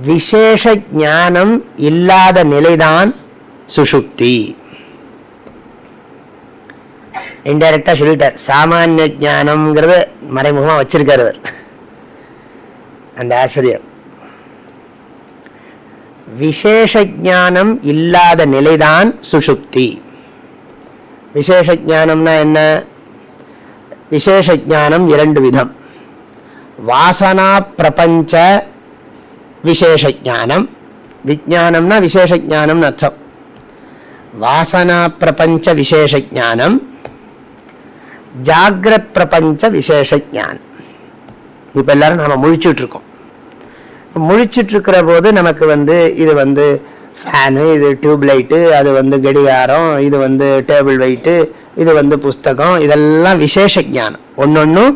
விசேஷ ஞானம் இல்லாத நிலைதான் சுஷுப்தி இன்டைரக்டா சொல்லிட்டார். சாமானிய ஞானம்ங்கிறத மறைமுகமா வச்சிருக்காரு அவர். அந்த ஆசிரியர். விசேஷ ஞானம் இல்லாத நிலைதான் சுஷுப்தி விசேஷ ஞானம்னா என்ன? விசேஷ ஞானம் இரண்டு விதம். வாசனா பிரபஞ்ச விசேஷ ஞானம் விஜானம்னா விசேஷ ஞானம் அர்த்தம். வாசனா பிரபஞ்ச விசேஷ ஞானம் ஜாகிரத் பிரபஞ்ச விசேஷ ஞானம் இப்ப எல்லாரும் நாம முழிச்சுட்டு இருக்கோம். முழிச்சிட்டு இருக்கிற போது நமக்கு வந்து இது வந்து ஃபேனு இது டியூப் லைட்டு அது வந்து கடிகாரம் இது வந்து டேபிள் வெயிட்டு இது வந்து புஸ்தகம் இதெல்லாம் விசேஷ ஞானம். ஒன்னொன்னும்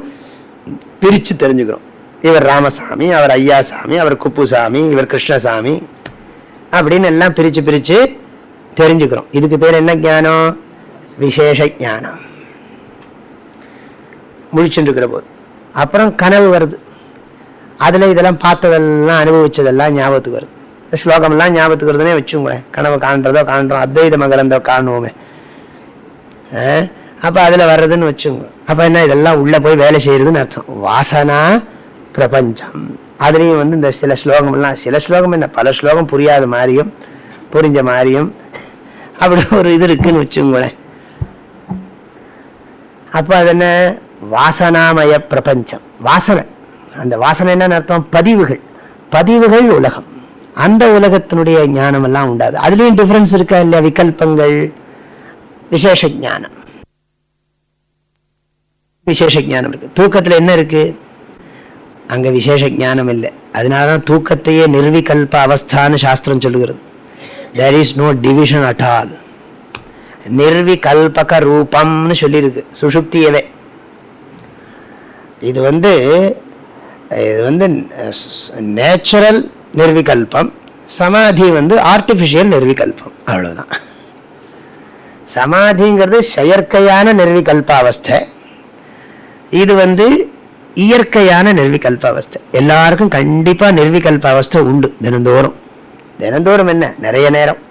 பிரிச்சு தெரிஞ்சுக்கிறோம். இவர் ராமசாமி அவர் ஐயாசாமி அவர் குப்புசாமி இவர் கிருஷ்ணசாமி அப்படின்னு எல்லாம் பிரிச்சு பிரிச்சு தெரிஞ்சுக்கிறோம். இதுக்கு பேர் என்ன ஞானம்? விசேஷ ஞானம். முழிச்சுட்டு இருக்கிற போது அப்புறம் கனவு வருது. அதுல இதெல்லாம் பார்த்ததெல்லாம் அனுபவிச்சதெல்லாம் ஞாபகத்துக்கு வருது. இந்த ஸ்லோகம் எல்லாம் ஞாபகத்துக்கு வருதுன்னே வச்சுங்களேன் கனவு காண்றதோ காண்றோம் அத்வைத மகரந்தோ காணுவோமே அஹ், அப்ப அதுல வர்றதுன்னு வச்சுங்க அப்ப என்ன இதெல்லாம் உள்ள போய் வேலை செய்யறதுன்னு அர்த்தம். வாசனா பிரபஞ்சம். அதுலயும் வந்து இந்த சில ஸ்லோகம் எல்லாம் சில ஸ்லோகம் என்ன பல ஸ்லோகம் புரியாத மாதிரியும் புரிஞ்ச மாதிரியும் அப்படி ஒரு இது இருக்குன்னு வச்சுங்களேன் அப்ப அது என்ன? வாசனாமய பிரபஞ்சம். வாசனை. அந்த வாசனை என்ன அர்த்தம்? பதிவுகள். பதிவுகள் உலகம். அந்த உலகத்தினுடைய ஞானம் எல்லாம் உண்டாது. அதுலயும் டிஃபரன்ஸ் இருக்கா இல்லையா? விகல்பங்கள் விசேஷ ஞானம். விசேஷ ஞானம் இருக்கு. தூக்கத்துல என்ன இருக்கு? அங்க விசேஷ ஞானம் இல்லை. அதனாலதான் தூக்கத்தையே நிர்விகல்ப அவஸ்தான்னு சாஸ்திரம் சொல்லுகிறது. There is no division at all நிர்விகல்பக ரூபம்னு சொல்லியிருக்கு. சுஷுப்தியவே. இது வந்து இது வந்து நேச்சுரல் நிர்விகல்பம் சமாதி வந்து ஆர்டிபிஷியல் நிர்விகல்பம் அவ்வளவுதான். சமாதிங்கிறது செயற்கையான நிர்விகல்ப அவஸ்தை இது வந்து இயற்கையான நிர்விகல்ப அவஸ்தை எல்லாருக்கும் கண்டிப்பா நிர்விகல்ப அவஸ்தை உண்டு தினந்தோறும். தினந்தோறும் என்ன? நிறைய நேரம்.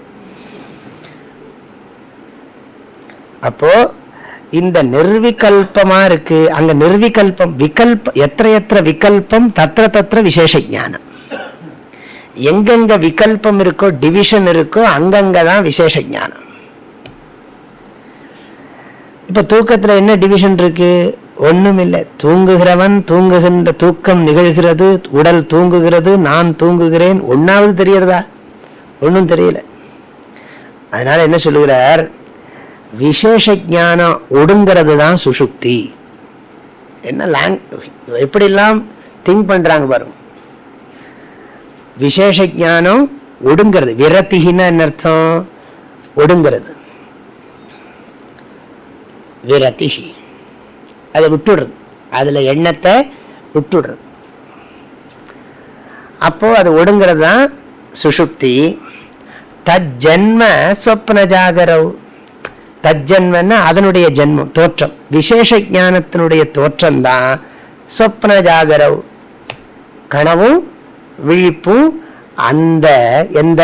அப்போ இந்த நிர்விகல்பமா இருக்கு. அங்க நிர்விகல்பம் விகல்ப எத்த எத்த விகல்பம் தத்திர தத்திர விசேஷ ஜானம் எங்கெங்க விகல்பம் இருக்கோ டிவிஷன் இருக்கோ அங்கங்கதான் விசேஷ ஜானம் இப்ப தூக்கத்துல என்ன டிவிஷன் இருக்கு? ஒண்ணும் இல்லை தூங்குகிறவன் தூங்குகின்ற தூக்கம் நிகழ்கிறது உடல் தூங்குகிறது நான் தூங்குகிறேன். ஒன்னாவது தெரியறதா ஒன்னும் தெரியல. அதனால என்ன சொல்லுகிறார்? விசேஷ ஜானம் ஒடுங்கிறது தான் சுசுக்தி என்ன லாங் எப்படிலாம் திங்க் பண்றாங்க பாருங்க விசேஷ ஞானம் ஒடுங்கிறது. விரத்திகின்னா என்ன அர்த்தம்? ஒடுங்கிறது. விரத்திகி. அதை விட்டுடுறது. அதுல எண்ணத்தை விட்டுடுறது. அப்போ அது ஒடுங்கிறது தான் சுசுப்தி தஜ்ஜன்ம சொப்ன ஜாகரவ் தஜ்ஜன்மன்னா அதனுடைய ஜென்மம் தோற்றம். விசேஷ ஞானத்தினுடைய தோற்றம் தான் சொப்ன ஜாகரவ். கனவும் விழிப்பும் அந்த எந்த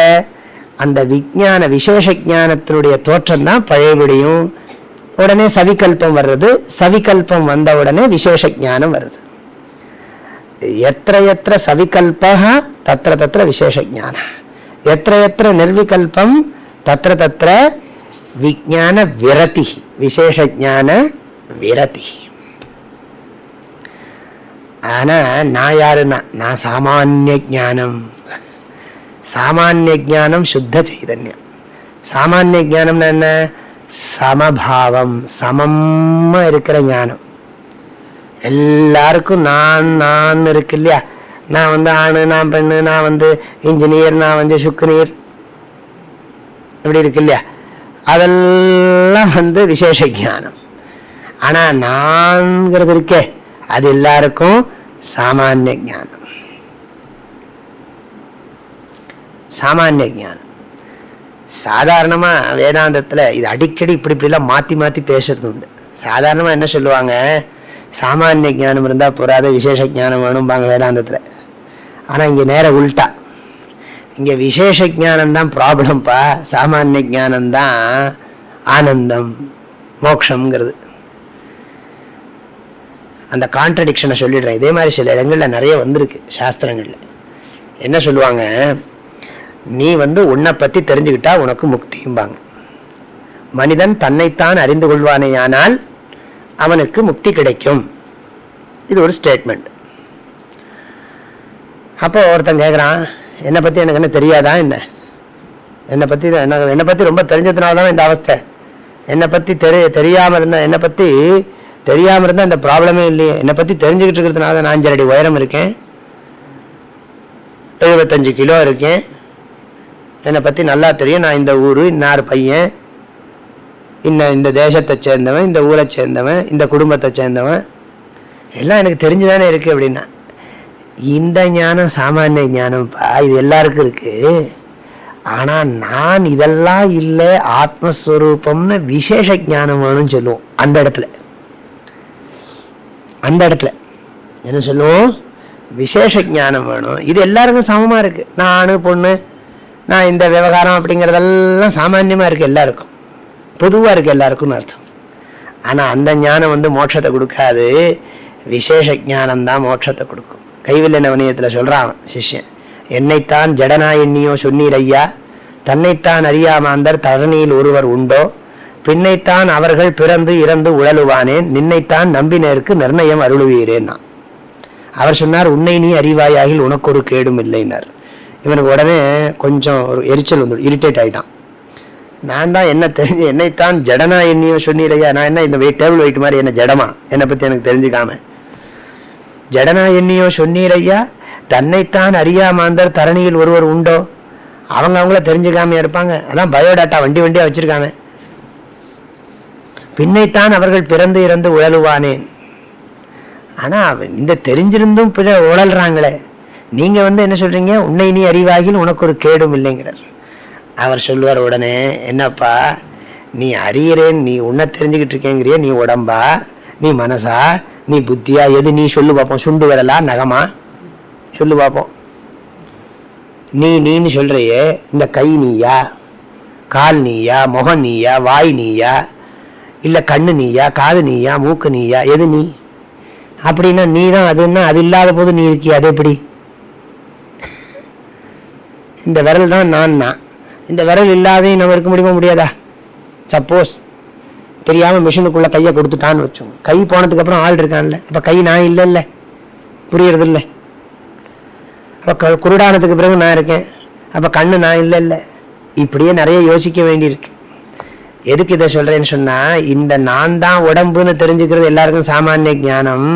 அந்த விஜான விசேஷ ஞானத்தினுடைய தோற்றம் தான் பழையபடியும் உடனே சவிகல்பம் வர்றது சவிகல்பம் வந்த உடனே விசேஷ ஞானம் வருது. எத்த எத்த சவிகல்பா தத்திர தத்திர விசேஷ ஞான எத்த எத்த நிர்விகல்பம் தத்திர தத்திர விஜான விரதி விசேஷ ஞான விரதி ஆனா நான் யாருன்னா நான் சாமானிய ஜானம் சாமானிய ஜானம் சுத்த சைதன்யம் சாமானிய ஜானம்னா என்ன சமபாவம் சமமா இருக்கிற ஞானம் எல்லாருக்கும் நான் நான் இருக்கு இல்லையா நான் வந்து ஆணு நான் பெண்ணு நான் வந்து இன்ஜினியர் நான் வந்து சுக்குநீர் இப்படி இருக்கு இல்லையா அதெல்லாம் வந்து விசேஷ ஜானம் ஆனா நான்கிறது இருக்கே அது எல்லாருக்கும் சாமானிய ஞானம். சாமானிய ஜானம் சாதாரணமா வேதாந்தத்துல இது அடிக்கடி இப்படி இப்படி எல்லாம் மாத்தி மாத்தி பேசுறது உண்டு. சாதாரணமா என்ன சொல்லுவாங்க? சாமானிய ஞானம் இருந்தா போறாத விசேஷ ஞானம் வேணும்பாங்க வேதாந்தத்துல. ஆனா இங்க நேர உள்டா இங்க விசேஷ ஞானம் தான் ப்ராப்ளம்ப்பா சாமானிய ஞானம் தான் ஆனந்தம் மோக்ஷங்கிறது அந்த கான்ட்ரடிக்ஷனை சொல்லிடுறேன். இதே மாதிரி சில இடங்கள்ல நிறைய வந்திருக்கு சாஸ்திரங்களில். என்ன சொல்லுவாங்க? நீ வந்து உன்னை பத்தி தெரிஞ்சுக்கிட்டா உனக்கு முக்தியும்பாங்க. மனிதன் தன்னைத்தான் அறிந்து கொள்வானேயானால் அவனுக்கு முக்தி கிடைக்கும். இது ஒரு ஸ்டேட்மெண்ட் அப்போ ஒருத்தன் கேட்குறான் என்னை பற்றி எனக்கு என்ன தெரியாதா என்ன? என்னை பற்றி என்ன என்னை பற்றி ரொம்ப தெரிஞ்சதுனால தான் இந்த அவஸ்தை. என்னை பற்றி தெரிய தெரியாமல் இருந்தால் என்னை பற்றி தெரியாமல் இருந்தால் இந்த ப்ராப்ளமே இல்லையே. என்னை பற்றி தெரிஞ்சுக்கிட்டு இருக்கிறதுனால நான் அஞ்சரை அடி உயரம் இருக்கேன். எழுபத்தஞ்சு கிலோ இருக்கேன். என்னை பற்றி நல்லா தெரியும். நான் இந்த ஊர் இன்னார் பையன். இன்ன இந்த தேசத்தை சேர்ந்தவன் இந்த ஊரை சேர்ந்தவன் இந்த குடும்பத்தை சேர்ந்தவன். எல்லாம் எனக்கு தெரிஞ்சுதானே இருக்குது அப்படின்னா. இந்த ஞானம் சாமானிய ஞானம்ப்பா இது எல்லாருக்கும் இருக்கு. ஆனா நான் இதெல்லாம் இல்லை ஆத்மஸ்வரூபம்னு விசேஷ ஞானம் வேணும்னு சொல்லுவோம் அந்த இடத்துல. அந்த இடத்துல. என்ன சொல்லுவோம்? விசேஷ ஞானம் வேணும். இது எல்லாருக்கும் சமமா இருக்கு. நானு பொண்ணு நான் இந்த விவகாரம் அப்படிங்கறதெல்லாம் சாமான்யமா இருக்கு எல்லாருக்கும். பொதுவா இருக்கு எல்லாருக்கும் அர்த்தம். ஆனா அந்த ஞானம் வந்து மோட்சத்தை கொடுக்காது. விசேஷ ஞானம் தான் மோட்சத்தை கொடுக்கும். கைவில்ல நவனியத்தில் சொல்றான் சிஷ்யன் என்னைத்தான் ஜடனா எண்ணியோ சொன்னீர் ஐயா? தன்னைத்தான் அறியாமாந்தர் தரணியில் ஒருவர் உண்டோ? பின்னைத்தான் அவர்கள் பிறந்து இறந்து உழலுவானேன் நின்னைத்தான் நம்பினருக்கு நிர்ணயம் அருளுவீரேன்னா? அவர் சொன்னார் உன்னை நீ அறிவாயாகில் உனக்கு ஒரு கேடும் இல்லைனர். இவனுக்கு உடனே கொஞ்சம் ஒரு எரிச்சல் வந்து இரிட்டேட் ஆயிட்டான். நான் தான் என்ன தெரிஞ்சு என்னைத்தான் ஜடனா என்னையோ சொன்னீரையா நான் என்ன இந்த டேபிள் வெயிட் மாதிரி என்ன ஜடமா? என்னை பத்தி எனக்கு தெரிஞ்சுக்காம. ஜடனா என்னையோ சொன்னீரையா? தன்னைத்தான் அறியாமாந்தர் தரணியில் ஒருவர் உண்டோ? அவங்க அவங்கள தெரிஞ்சுக்காம இருப்பாங்க. அதான் பயோடாட்டா வண்டி வண்டியா வச்சிருக்காங்க. பின்னைத்தான் அவர்கள் பிறந்து இறந்து உழலுவானேன் ஆனா அவன் இந்த தெரிஞ்சிருந்தும் பிற உழல்றாங்களே. நீங்க வந்து என்ன சொல்றீங்க? உன்னை நீ அறிவாகில் உனக்கு ஒரு கேடும் இல்லைங்கிறார். அவர் சொல்லுவார் உடனே என்னப்பா நீ அறியறேன் நீ உன்னை தெரிஞ்சுக்கிட்டு இருக்கேங்கிறிய நீ உடம்பா நீ மனசா நீ புத்தியா? எது நீ சொல்லு பார்ப்போம் சுண்டு விரலா? நகமா? சொல்லு பார்ப்போம் நீ நீன்னு சொல்றியே இந்த கை நீயா? கால் நீயா? முகம் நீயா? வாய் நீயா? இல்ல கண்ணு நீயா? காது நீயா? மூக்கு நீயா? எது நீ? அப்படின்னா நீ தான் அதுன்னா அது இல்லாத போது நீ இருக்கிய? அது எப்படி? இந்த விரல் தான் நான் நான் இந்த விரல் இல்லாதையும் நம்ம இருக்க முடியுமா? முடியாதா? சப்போஸ் தெரியாம மிஷினுக்குள்ள கையை கொடுத்துட்டான்னு வச்சோம் கை போனதுக்கு அப்புறம் ஆள் இருக்கான்ல. இப்ப கை நான் இல்ல இல்ல புரியறது இல்ல அப்ப குருடானதுக்கு பிறகு நான் இருக்கேன். அப்ப கண்ணு நான் இல்ல இல்ல இப்படியே நிறைய யோசிக்க வேண்டியிருக்கு. எதுக்கு இதை சொல்றேன்னு சொன்னா இந்த நான் தான் உடம்புன்னு தெரிஞ்சுக்கிறது எல்லாருக்கும் சாமானிய ஞானம்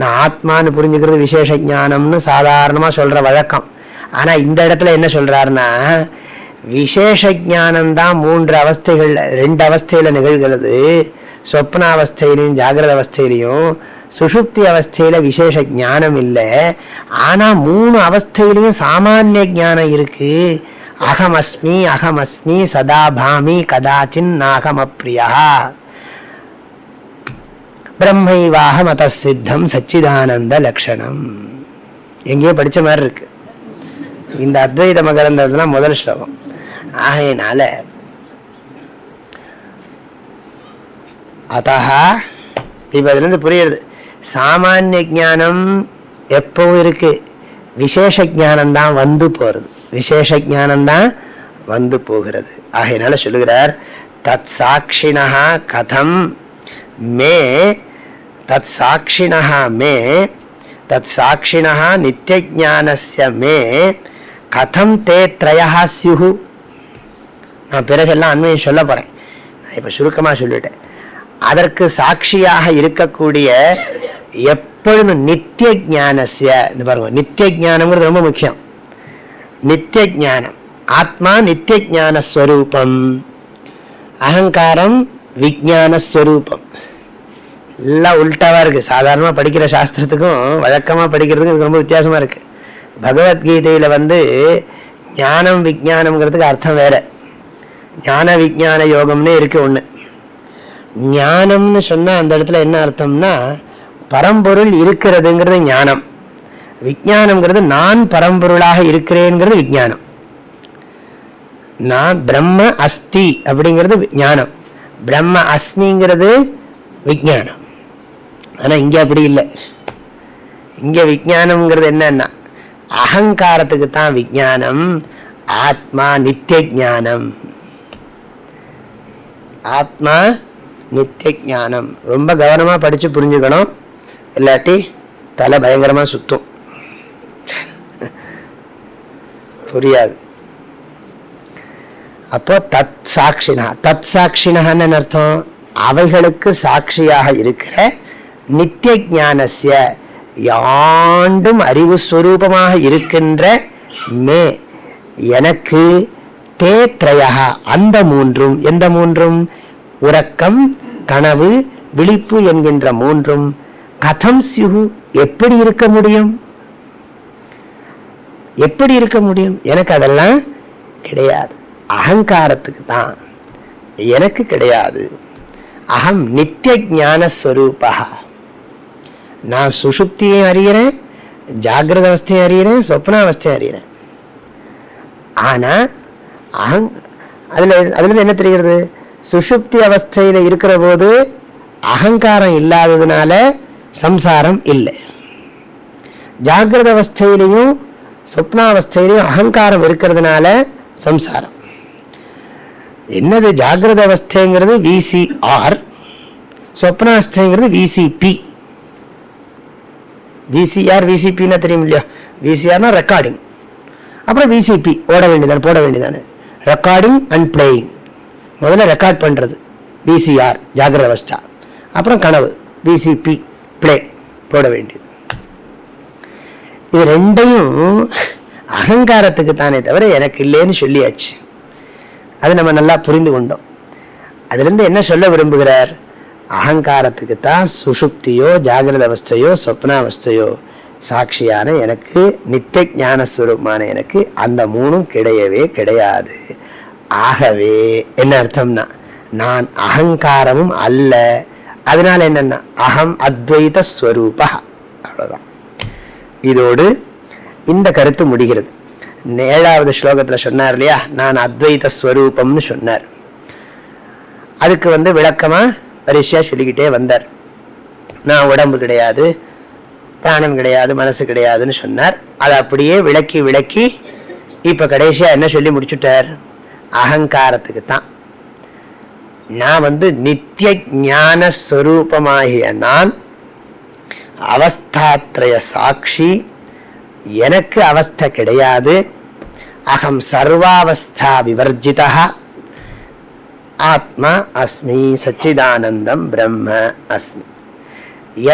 நான் ஆத்மான்னு புரிஞ்சுக்கிறது விசேஷ ஞானம்னு சாதாரணமா சொல்ற வழக்கம். ஆனா இந்த இடத்துல என்ன சொல்றாருன்னா விசேஷ ஞானம் தான் மூன்று அவஸ்தைகள் ரெண்டு அவஸ்தையில நிகழ்கிறது. சொப்னாவஸ்தையிலையும் ஜாகிரத அவஸ்தையிலையும் சுஷுப்தி அவஸ்தையில விசேஷ ஞானம் இல்லை. ஆனா மூணு அவஸ்தையிலையும் சாமானிய ஞானம் இருக்கு. அகமஸ்மி அகமஸ்மி சதாபாமி கதாச்சின் நாகமப்ரியா பிரம்மைவாக மத சித்தம் சச்சிதானந்த லட்சணம் எங்கேயோ படிச்ச மாதிரி இருக்கு. இந்த அத்வைத மகரந்ததுலாம் முதல் ஸ்லோகம். ஆகையினால அத்தா இப்ப இதுல இருந்து சாமானிய ஞானம் எப்பவும் இருக்கு. விசேஷ ஞானம் தான் வந்து போறது. விசேஷ ஞானம் தான் வந்து போகிறது. ஆகையினால சொல்லுகிறார் தத் சாட்சினா கதம் மே தத் சாட்சினா மே தத் சாட்சினா நித்திய ஜானசிய மே கதம் தே த்ரயா சியு நான் பிறகெல்லாம் அண்மையை சொல்ல போறேன். நான் இப்ப சுருக்கமா சொல்லிட்டேன். அதற்கு சாட்சியாக இருக்கக்கூடிய எப்பொழுதும் நித்திய ஜானசிய இந்த பாருங்க நித்திய ஞானம்ங்கிறது ரொம்ப முக்கியம். நித்திய ஞானம். ஆத்மா நித்திய ஜானஸ்வரூபம் அகங்காரம் விஜானஸ்வரூபம். எல்லாம் உல்ட்டாவா இருக்கு. சாதாரணமா படிக்கிற சாஸ்திரத்துக்கும் வழக்கமா படிக்கிறதுக்கும் ரொம்ப வித்தியாசமா இருக்கு. பகவத்கீதையில வந்து ஞானம் விஜானம்ங்கிறதுக்கு அர்த்தம் வேற. ஞான விஜான யோகம்னு இருக்கு ஒண்ணு. ஞானம்னு சொன்னா அந்த இடத்துல என்ன அர்த்தம்னா பரம்பொருள் இருக்கிறதுங்கிறது ஞானம். விஜானம்ங்கிறது நான் பரம்பொருளாக இருக்கிறேங்கிறது விஜானம். நான் பிரம்ம அஸ்தி அப்படிங்கிறது ஞானம். பிரம்ம அஸ்மிங்கிறது விஜானம். ஆனா இங்க அப்படி இல்லை. இங்க விஜானம்ங்கிறது என்னன்னா அகங்காரத்துக்கு தான் விஜானம் ஆத்மா நித்திய ஞானம். ஆத்மா நித்திய ஞானம் ரொம்ப கவனமா படிச்சு புரிஞ்சுக்கணும். இல்லாட்டி தலை பயங்கரமா சுத்தும். புரியாது. அப்போ தத் சாட்சினா தத் சாட்சினான்னு அர்த்தம்? அவைகளுக்கு சாட்சியாக இருக்கிற நித்திய ஜானசிய யாண்டும் அறிவு ஸ்வரூபமாக இருக்கின்ற மே. எனக்கு தேத்ரயா அந்த மூன்றும் எந்த மூன்றும்? உறக்கம் கனவு விழிப்பு என்கின்ற மூன்றும் கதம் சியு எப்படி இருக்க முடியும்? எப்படி இருக்க முடியும்? எனக்கு அதெல்லாம் கிடையாது. அகங்காரத்துக்கு தான். எனக்கு கிடையாது. அகம் நித்திய ஞான ஸ்வரூபா. நான் சுஷுப்தியையும் அறிகிறேன் ஜாகிரத அவஸ்தையும் அறிகிறேன் சொப்னாவஸ்தையும் அறிகிறேன். ஆனா அகங் அதுல அதுல இருந்து என்ன தெரிகிறது? சுஷுப்தி அவஸ்தையில இருக்கிற போது அகங்காரம் இல்லாததுனால சம்சாரம் இல்லை. ஜாகிரத அவஸ்தையிலையும் சொப்னாவஸ்தையிலையும் அகங்காரம் இருக்கிறதுனால சம்சாரம். என்னது ஜாகிரத அவஸ்தைங்கிறது விசிஆர் சொப்னாவஸ்தைங்கிறது விசிபி விசிஆர் விசிபின்னா தெரியும் இல்லையா விசிஆர்னா ரெக்கார்டிங் அப்புறம் விசிபி ஓட வேண்டியதானே போட வேண்டியதானே ரெக்கார்டிங் அண்ட் பிளேயிங் முதல்ல ரெக்கார்ட் பண்றது. விசிஆர் ஜாகிர அவஸ்தா. அப்புறம் கனவு விசிபி பிளே போட வேண்டியது. இது ரெண்டையும் அகங்காரத்துக்கு தானே தவிர எனக்கு இல்லைன்னு சொல்லியாச்சு. அது நம்ம நல்லா புரிந்து கொண்டோம். அதுல இருந்து என்ன சொல்ல விரும்புகிறார்? அகங்காரத்துக்கு தான் சுஷுப்தியோ ஜாகிரத அவஸ்தையோ சொப்னாவஸ்தையோ சாட்சியான எனக்கு நித்திய ஞானஸ்வரூபமான எனக்கு அந்த மூணும் கிடையவே கிடையாது. ஆகவே என்ன அர்த்தம்னா நான் அகங்காரமும் அல்ல. அதனால என்னன்னா அகம் அத்வைத ஸ்வரூப. அவ்வளவுதான். இதோடு இந்த கருத்து முடிகிறது. ஏழாவது ஸ்லோகத்துல சொன்னார் இல்லையா? நான் அத்வைத ஸ்வரூபம்னு சொன்னார். அதுக்கு வந்து விளக்கமா வரிசையா சொல்லிக்கிட்டே வந்தார். நான் உடம்பு கிடையாது பிராணம் கிடையாது மனசு கிடையாதுன்னு சொன்னார். அதை அப்படியே விளக்கி விளக்கி இப்ப கடைசியா என்ன சொல்லி முடிச்சுட்டார்? அகங்காரத்துக்கு தான் நான் வந்து நித்திய ஞான ஸ்வரூபமாகிய நான் அவஸ்தாத்ரய சாட்சி எனக்கு அவஸ்தை கிடையாது. அகம் சர்வாவஸ்தா விவர்ஜிதா. ஆத்மா அஸ்மி சச்சிதானந்தம் பிரம்ம அஸ்மி.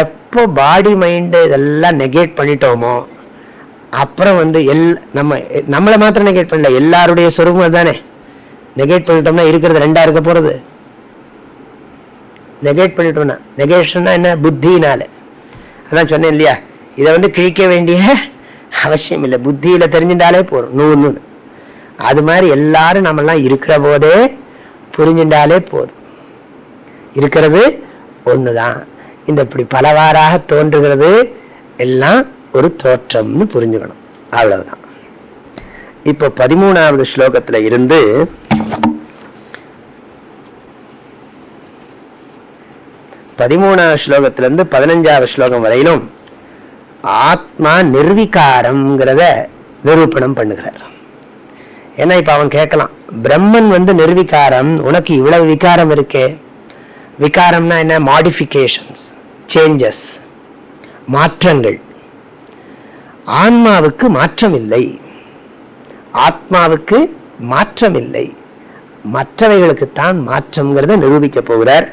எப்போ பாடி மைண்ட் இதெல்லாம் நெகேட் பண்ணிட்டோமோ அப்புறம் வந்து எல் நம்ம நம்மளை மாத்திரம் நெகேட் பண்ணல எல்லாருடைய சொருபம் தானே நெகேட் பண்ணிட்டோம்னா இருக்கிறது ரெண்டா இருக்க போறது. நெகேட் பண்ணிட்டோம்னா நெகேஷன்னா என்ன? புத்தினால. அதான் சொன்னேன் இல்லையா? இதை வந்து கிழிக்க வேண்டிய அவசியம் இல்லை. புத்தியில தெரிஞ்சுட்டாலே போறோம் நூறு அது மாதிரி எல்லாரும் நம்ம எல்லாம் இருக்கிற போதே புரிஞ்சுட்டாலே போதும். இருக்கிறது ஒண்ணுதான். இந்த இப்படி பலவாறாக தோன்றுகிறது எல்லாம் ஒரு தோற்றம்னு புரிஞ்சுக்கணும். அவ்வளவுதான். இப்ப பதிமூணாவது ஸ்லோகத்துல இருந்து பதிமூணாவது ஸ்லோகத்திலிருந்து பதினஞ்சாவது ஸ்லோகம் வரையிலும் ஆத்மா நிர்வீகாரம்ங்கிறத நிரூபணம் பண்ணுகிறார். ஏன்னா இப்ப அவன் கேட்கலாம் பிரம்மன் வந்து நிர்வீகாரம் உனக்கு இவ்வளவு விகாரம் இருக்கே. விகாரம்னா என்ன? மாடிஃபிகேஷன்ஸ் சேஞ்சஸ் மாற்றங்கள். ஆன்மாவுக்கு மாற்றம் இல்லை ஆத்மாவுக்கு மாற்றம் இல்லை மற்றவைகளுக்குத்தான் மாற்றம்ங்கிறத நிரூபிக்க போகிறார்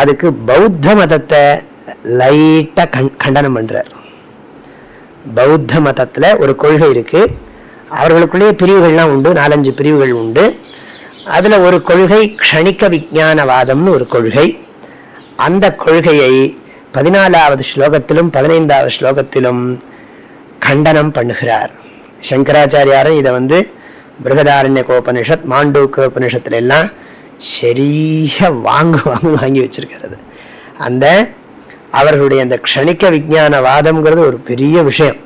அதுக்கு பௌத்த மதத்தை லைட்டா கண்டனம் பண்றார். பௌத்த மதத்துல ஒரு கொள்கை இருக்கு. அவர்களுக்குள்ளேயே பிரிவுகள்லாம் உண்டு. நாலஞ்சு பிரிவுகள் உண்டு. அதுல ஒரு கொள்கை க்ஷணிக்க விஜானவாதம்னு ஒரு கொள்கை. அந்த கொள்கையை பதினாலாவது ஸ்லோகத்திலும் பதினைந்தாவது ஸ்லோகத்திலும் கண்டனம் பண்ணுகிறார். சங்கராச்சாரியாரும் இதை வந்து பிருகதாரண்ய கோபனிஷத் மாண்டூக்க உபனிஷத்துல எல்லாம் சரியா வாங்கு வாங்கு வாங்கி வச்சிருக்கிறது. அந்த அவர்களுடைய அந்த க்ஷணிக்க விஜானவாதம்ங்கிறது ஒரு பெரிய விஷயம்.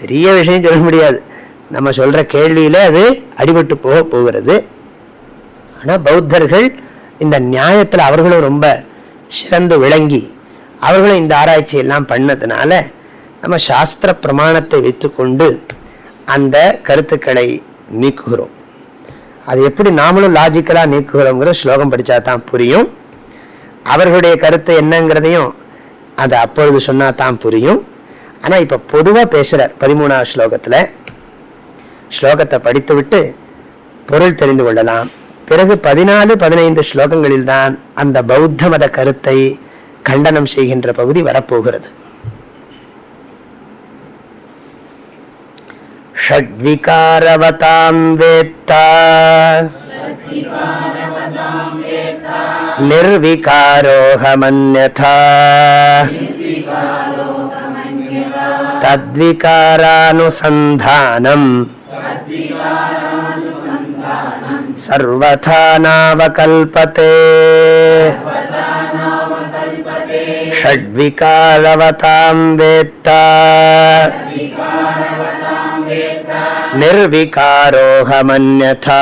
பெரிய விஷயம் சொல்ல முடியாது. நம்ம சொல்ற கேள்வியில அது அடிபட்டு போக போகிறது. ஆனா பௌத்தர்கள் இந்த நியாயத்துல அவர்களும் ரொம்ப சிறந்து விளங்கி அவர்களும் இந்த ஆராய்ச்சி எல்லாம் பண்ணதுனால நம்ம சாஸ்திர பிரமாணத்தை வைத்துக்கொண்டு அந்த கருத்துக்களை நீக்குகிறோம். அது எப்படி நாமளும் லாஜிக்கலா நீக்குகிறோங்கிற ஸ்லோகம் படிச்சா தான் புரியும். அவர்களுடைய கருத்து என்னங்கிறதையும் அது அப்பொழுது சொன்னா தான் புரியும். ஆனா இப்ப பொதுவா பேசுறார் பதிமூணாவது ஸ்லோகத்துல. ஸ்லோகத்தை படித்து விட்டு பொருள் தெரிந்து கொள்ளலாம். பிறகு பதினாலு பதினைந்து ஸ்லோகங்களில் தான் அந்த பௌத்த மத கருத்தை கண்டனம் செய்கின்ற பகுதி வரப்போகிறது. षड्विकारवतां वेत्ता निर्विकारोऽहमन्यथा तद्विकारानुसन्धानम् सर्वथा नावकल्पते षड्विकारवतां वेत्ता निर्विकारोऽहमन्यथा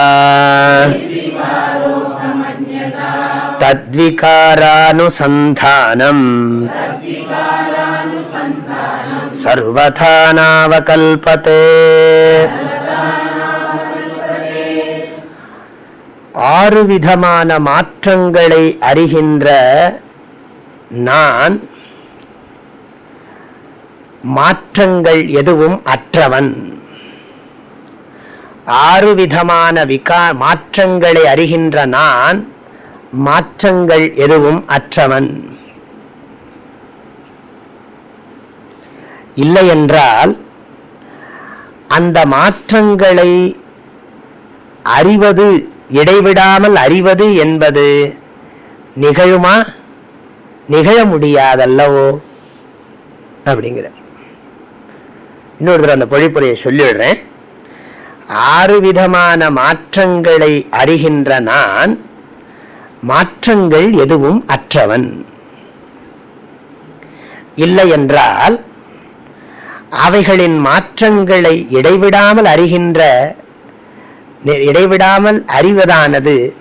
தத்விகாரானுசந்தானம் சர்வதா நாவகல்பதே ஆறு விதமான மாற்றங்களை அறிகின்ற நான் மாற்றங்கள் எதுவும் அற்றவன் ஆறு விதமான விகா மாற்றங்களை அறிகின்ற நான் மாற்றங்கள் எதுவும் அற்றவன். இல்லை என்றால் அந்த மாற்றங்களை அறிவது இடைவிடாமல் அறிவது என்பது நிகழுமா? நிகழ முடியாதல்லவோ? அப்படிங்கிற இன்னொரு தடவை அந்த பொழிப்புரையை சொல்லிடுறேன் ஆறு விதமான மாற்றங்களை அறிகின்ற நான் மாற்றங்கள் எதுவும் அற்றவன். இல்லை என்றால் அவைகளின் மாற்றங்களை இடைவிடாமல் அறிகின்ற இடைவிடாமல் அறிவதானது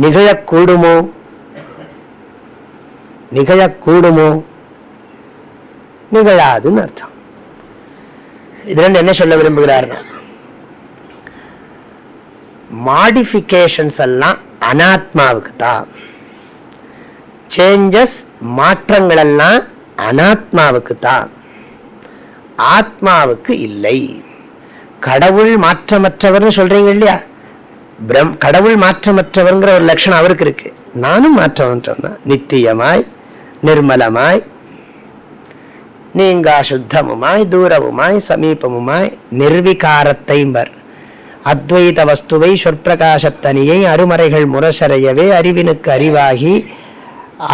நிகழக்கூடுமோ? நிகழக்கூடுமோ? நிகழாதுன்னு அர்த்தம். இதுல என்ன சொல்ல விரும்புகிறார்கள்? மாடிஃபிகேஷன்ஸ் எல்லாம் அனாத்மாவுக்கு தான் சேஞ்சஸ் மாற்றங்கள் எல்லாம் அனாத்மாவுக்கு தான் ஆத்மாவுக்கு இல்லை. கடவுள் மாற்றமற்றவர்னு சொல்றீங்க இல்லையா? பிரம் கடவுள் மாற்றமற்றவர்ங்கிற ஒரு லட்சணம் அவருக்கு இருக்கு. நானும் மாற்றமற்றவன் நித்தியமாய் நிர்மலமாய் நீங்கா சுத்தமுமாய் தூரமுமாய் சமீபமுமாய் நிர்விகாரத்தைம்பர் அத்வைத வஸ்துவை சொற்பிரகாசத்தனியை அருமறைகள் முரசறையவே அறிவினுக்கு அறிவாகி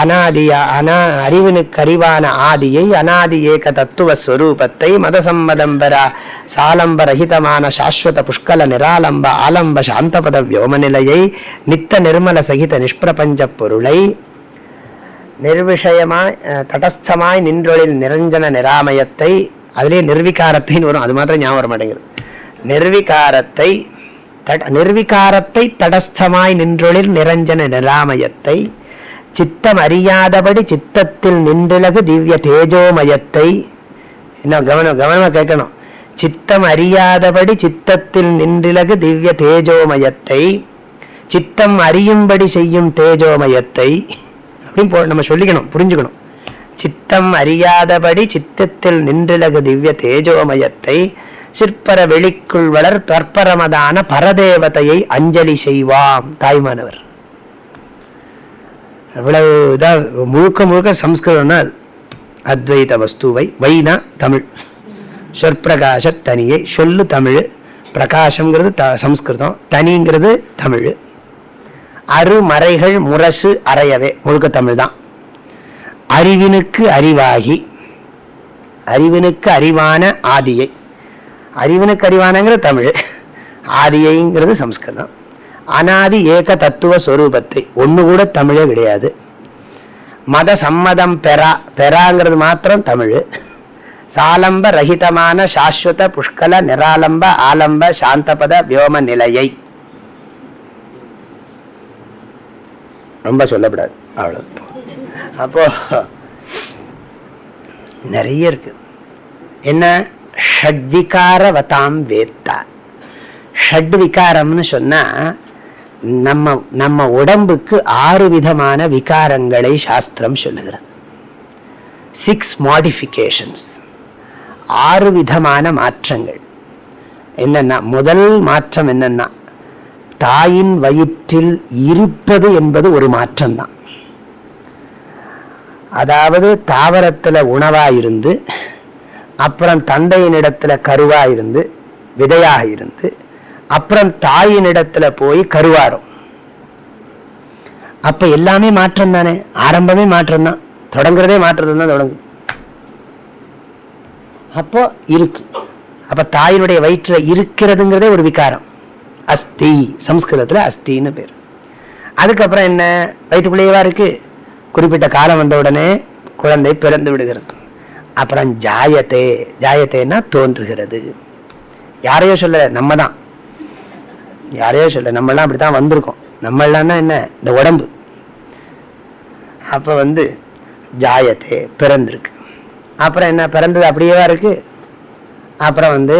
அனாதியா அனா அறிவினுக்கு அறிவான ஆதியை அனாதி ஏக தத்துவ ஸ்வரூபத்தை மதசம்மதம் சாலம்ப ரஹிதமான சாஸ்வத புஷ்கல நிராலம்ப ஆலம்ப சாந்தபத வியோமநிலையை நித்த நிர்மல சகித நிஷ்பிரபஞ்ச பொருளை நிர்விஷயமாய் தடஸ்தமாய் நின்றொழில் நிரஞ்சன நிராமயத்தை அதிலே நிர்விகாரத்தைன்னு வரும். அது மாத்திரம் ஞாபகம் மாட்டேங்குது. நிர்விகாரத்தை நிர்விகாரத்தை தடஸ்தமாய் நின்றொழில் நிரஞ்சன நிராமயத்தை சித்தம் அறியாதபடி சித்தத்தில் நின்றிலகு திவ்ய தேஜோமயத்தை. இன்னும் கவனம் கவனமா கேட்கணும். சித்தம் அறியாதபடி சித்தத்தில் நின்றிலகு திவ்ய தேஜோமயத்தை சித்தம் அறியும்படி செய்யும் தேஜோமயத்தை. அப்படின்னு நம்ம சொல்லிக்கணும் புரிஞ்சுக்கணும். சித்தம் அறியாதபடி சித்தத்தில் நின்றிலகு திவ்ய தேஜோமயத்தை சிற்பர வெளிக்குள் வளர் தற்பரமதான பரதேவதையை அஞ்சலி செய்வாம் தாய்மானவர். அவ்வளவு இதா முழுக்க முழுக்க சம்ஸ்கிருதம்னா அத்வைத வஸ்துவை வைனா தமிழ். சொற்பிரகாச தனியை சொல்லு தமிழ். பிரகாசம்ங்கிறது சம்ஸ்கிருதம். தனிங்கிறது தமிழ். அருமறைகள் முரசு அறையவே முழுக்க தமிழ் தான். அறிவினுக்கு அறிவாகி அறிவினுக்கு அறிவான ஆதியை. அறிவினுக்கு அறிவானங்கிற தமிழ். ஆதியைங்கிறது சம்ஸ்கிருதம். அனாதி ஏக தத்துவ ஸ்வரூபத்தை ஒண்ணு கூட தமிழே கிடையாது. மத சம்மதம் பெறா பெறாங்கிறது மாத்திரம் தமிழ். சாலம்ப ரஹிதமான சாஸ்வத புஷ்கல நிராலம்ப ஆலம்ப சாந்தபத வியோம நிலையை. ரொம்ப சொல்லப்படாது. அவ்வளவு அப்போ நிறைய இருக்கு. என்ன? ஷட்விகாரவதாம் வேத்தா. ஷட் விகாரம்னு சொன்னா நம்ம நம்ம உடம்புக்கு ஆறு விதமான விகாரங்களை சாஸ்திரம் சொல்லுகிறது. சிக்ஸ் மாடிஃபிகேஷன்ஸ் ஆறு விதமான மாற்றங்கள். என்னன்னா முதல் மாற்றம் என்னன்னா தாயின் வயிற்றில் இருப்பது என்பது ஒரு மாற்றம் தான் அதாவது தாவரத்துல உணவா இருந்து அப்புறம் தந்தையினிடத்துல கருவா இருந்து விதையாக இருந்து அப்புறம் தாயினிடத்துல போய் கருவாரும் அப்ப எல்லாமே மாற்றம் தானே? ஆரம்பமே மாற்றம் தான். தொடங்குறதே மாற்றம் தான் தொடங்கு அப்போ இருக்கு. அப்ப தாயினுடைய வயிற்றுல இருக்கிறதுங்கிறதே ஒரு விகாரம். அஸ்தி சம்ஸ்கிருதத்துல அஸ்தின்னு பேர். அதுக்கப்புறம் என்ன? வயிற்றுக்குள்ளேயேவா இருக்கு? குறிப்பிட்ட காலம் வந்த உடனே குழந்தை பிறந்து விடுகிறது. அப்புறம் ஜாயத்தே ஜாயத்தேன்னா தோன்றுகிறது. யாரையோ சொல்ல நம்ம தான் யாரையோ சொல்ல நம்மளாம் அப்படித்தான் வந்திருக்கோம். நம்மளான்னா என்ன? இந்த உடம்பு. அப்ப வந்து ஜாயத்தே பிறந்திருக்கு. அப்புறம் என்ன? பிறந்தது அப்படியேவா இருக்கு. அப்புறம் வந்து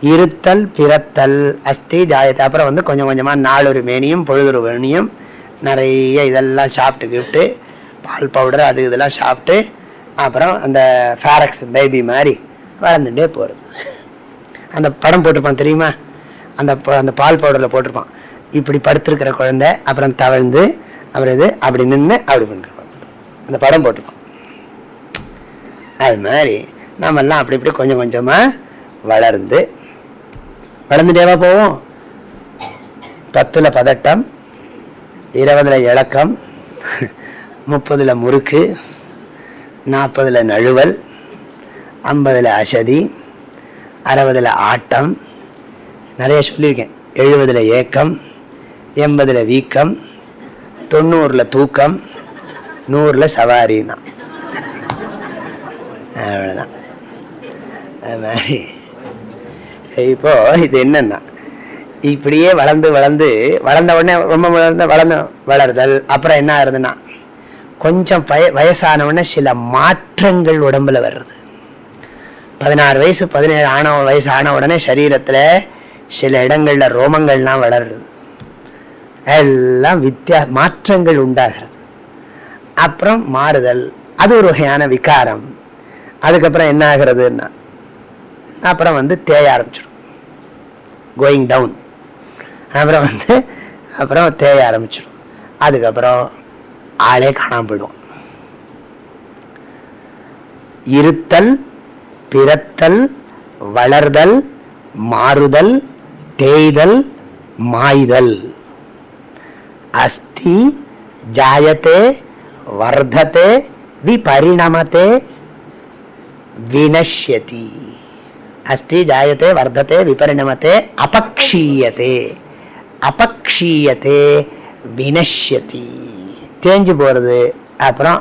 இருத்தல் பிறத்தல் அஸ்தி ஜாயத்தை. அப்புறம் வந்து கொஞ்சம் கொஞ்சமா நாளொரு மேனியும் பொழுதொரு மேனியும் நிறைய இதெல்லாம் சாப்பிட்டு கிஃப்ட்டு பால் பவுடர் அது இதெல்லாம் சாப்பிட்டு அப்புறம் அந்த ஃபேரக்ஸ் பேபி மாதிரி வளர்ந்துட்டே போகிறது அந்த படம் போட்டிருப்பான் தெரியுமா? அந்த அந்த பால் பவுடர்ல போட்டிருப்பான். இப்படி படுத்திருக்கிற குழந்தை அப்புறம் தவழ்ந்து அப்புறம் இது அப்படி நின்று அப்படி பண்ணிருப்பான் அந்த படம் போட்டிருப்பான். அது மாதிரி நாமெல்லாம் அப்படி இப்படி கொஞ்சம் கொஞ்சமா வளர்ந்து வளர்ந்துட்டேவா போவோம். பத்துல பதட்டம் இருபதுல இலக்கம் முப்பதுல முறுக்கு நாற்பதில் நழுவல் ஐம்பதில் அசதி அறுபதில் ஆட்டம் நிறைய சொல்லியிருக்கேன். எழுபதில் ஏக்கம் எண்பதில் வீக்கம் தொண்ணூறில் தூக்கம் நூறில் சவாரின்னா. அவ்வளோதான் அது மாதிரி. இப்போ இது என்னன்னா இப்படியே வளர்ந்து வளர்ந்து வளர்ந்த உடனே ரொம்ப வளர்ந்த வளர்ந்து வளருதல் அப்புறம் என்ன ஆகுதுன்னா கொஞ்சம் பய வயசான சில மாற்றங்கள் உடம்புல வருது பதினாறு வயசு பதினேழு ஆன வயசு ஆன உடனே சரீரத்துல சில இடங்கள்ல ரோமங்கள்லாம் வளருது எல்லாம் வித்தியா மாற்றங்கள் உண்டாகிறது. அப்புறம் மாறுதல். அது ஒரு வகையான விகாரம். அதுக்கப்புறம் என்ன ஆகிறதுன்னா அப்புறம் வந்து தேய ஆரம்பிச்சிடும். கோயிங் டவுன் அப்புறம் வந்து அப்புறம் தேய ஆரம்பிச்சிடும். அதுக்கப்புறம் ஆளே காணாம போயிடும் இருத்தல் பிறத்தல் வளர்தல் மாறுதல் தேய்தல் மாய்தல். அஸ்தி ஜாயத்தே வர்தத்தே விபரிணமத்தே வினஷ்யதி. அஸ்தி ஜாயத்தே வர்தத்தே விபரிணமத்தே அபக்ஷீயத்தே. அபக்ஷீயத்தே வினஷ்யதி. தேஞ்சு போறது. அப்புறம்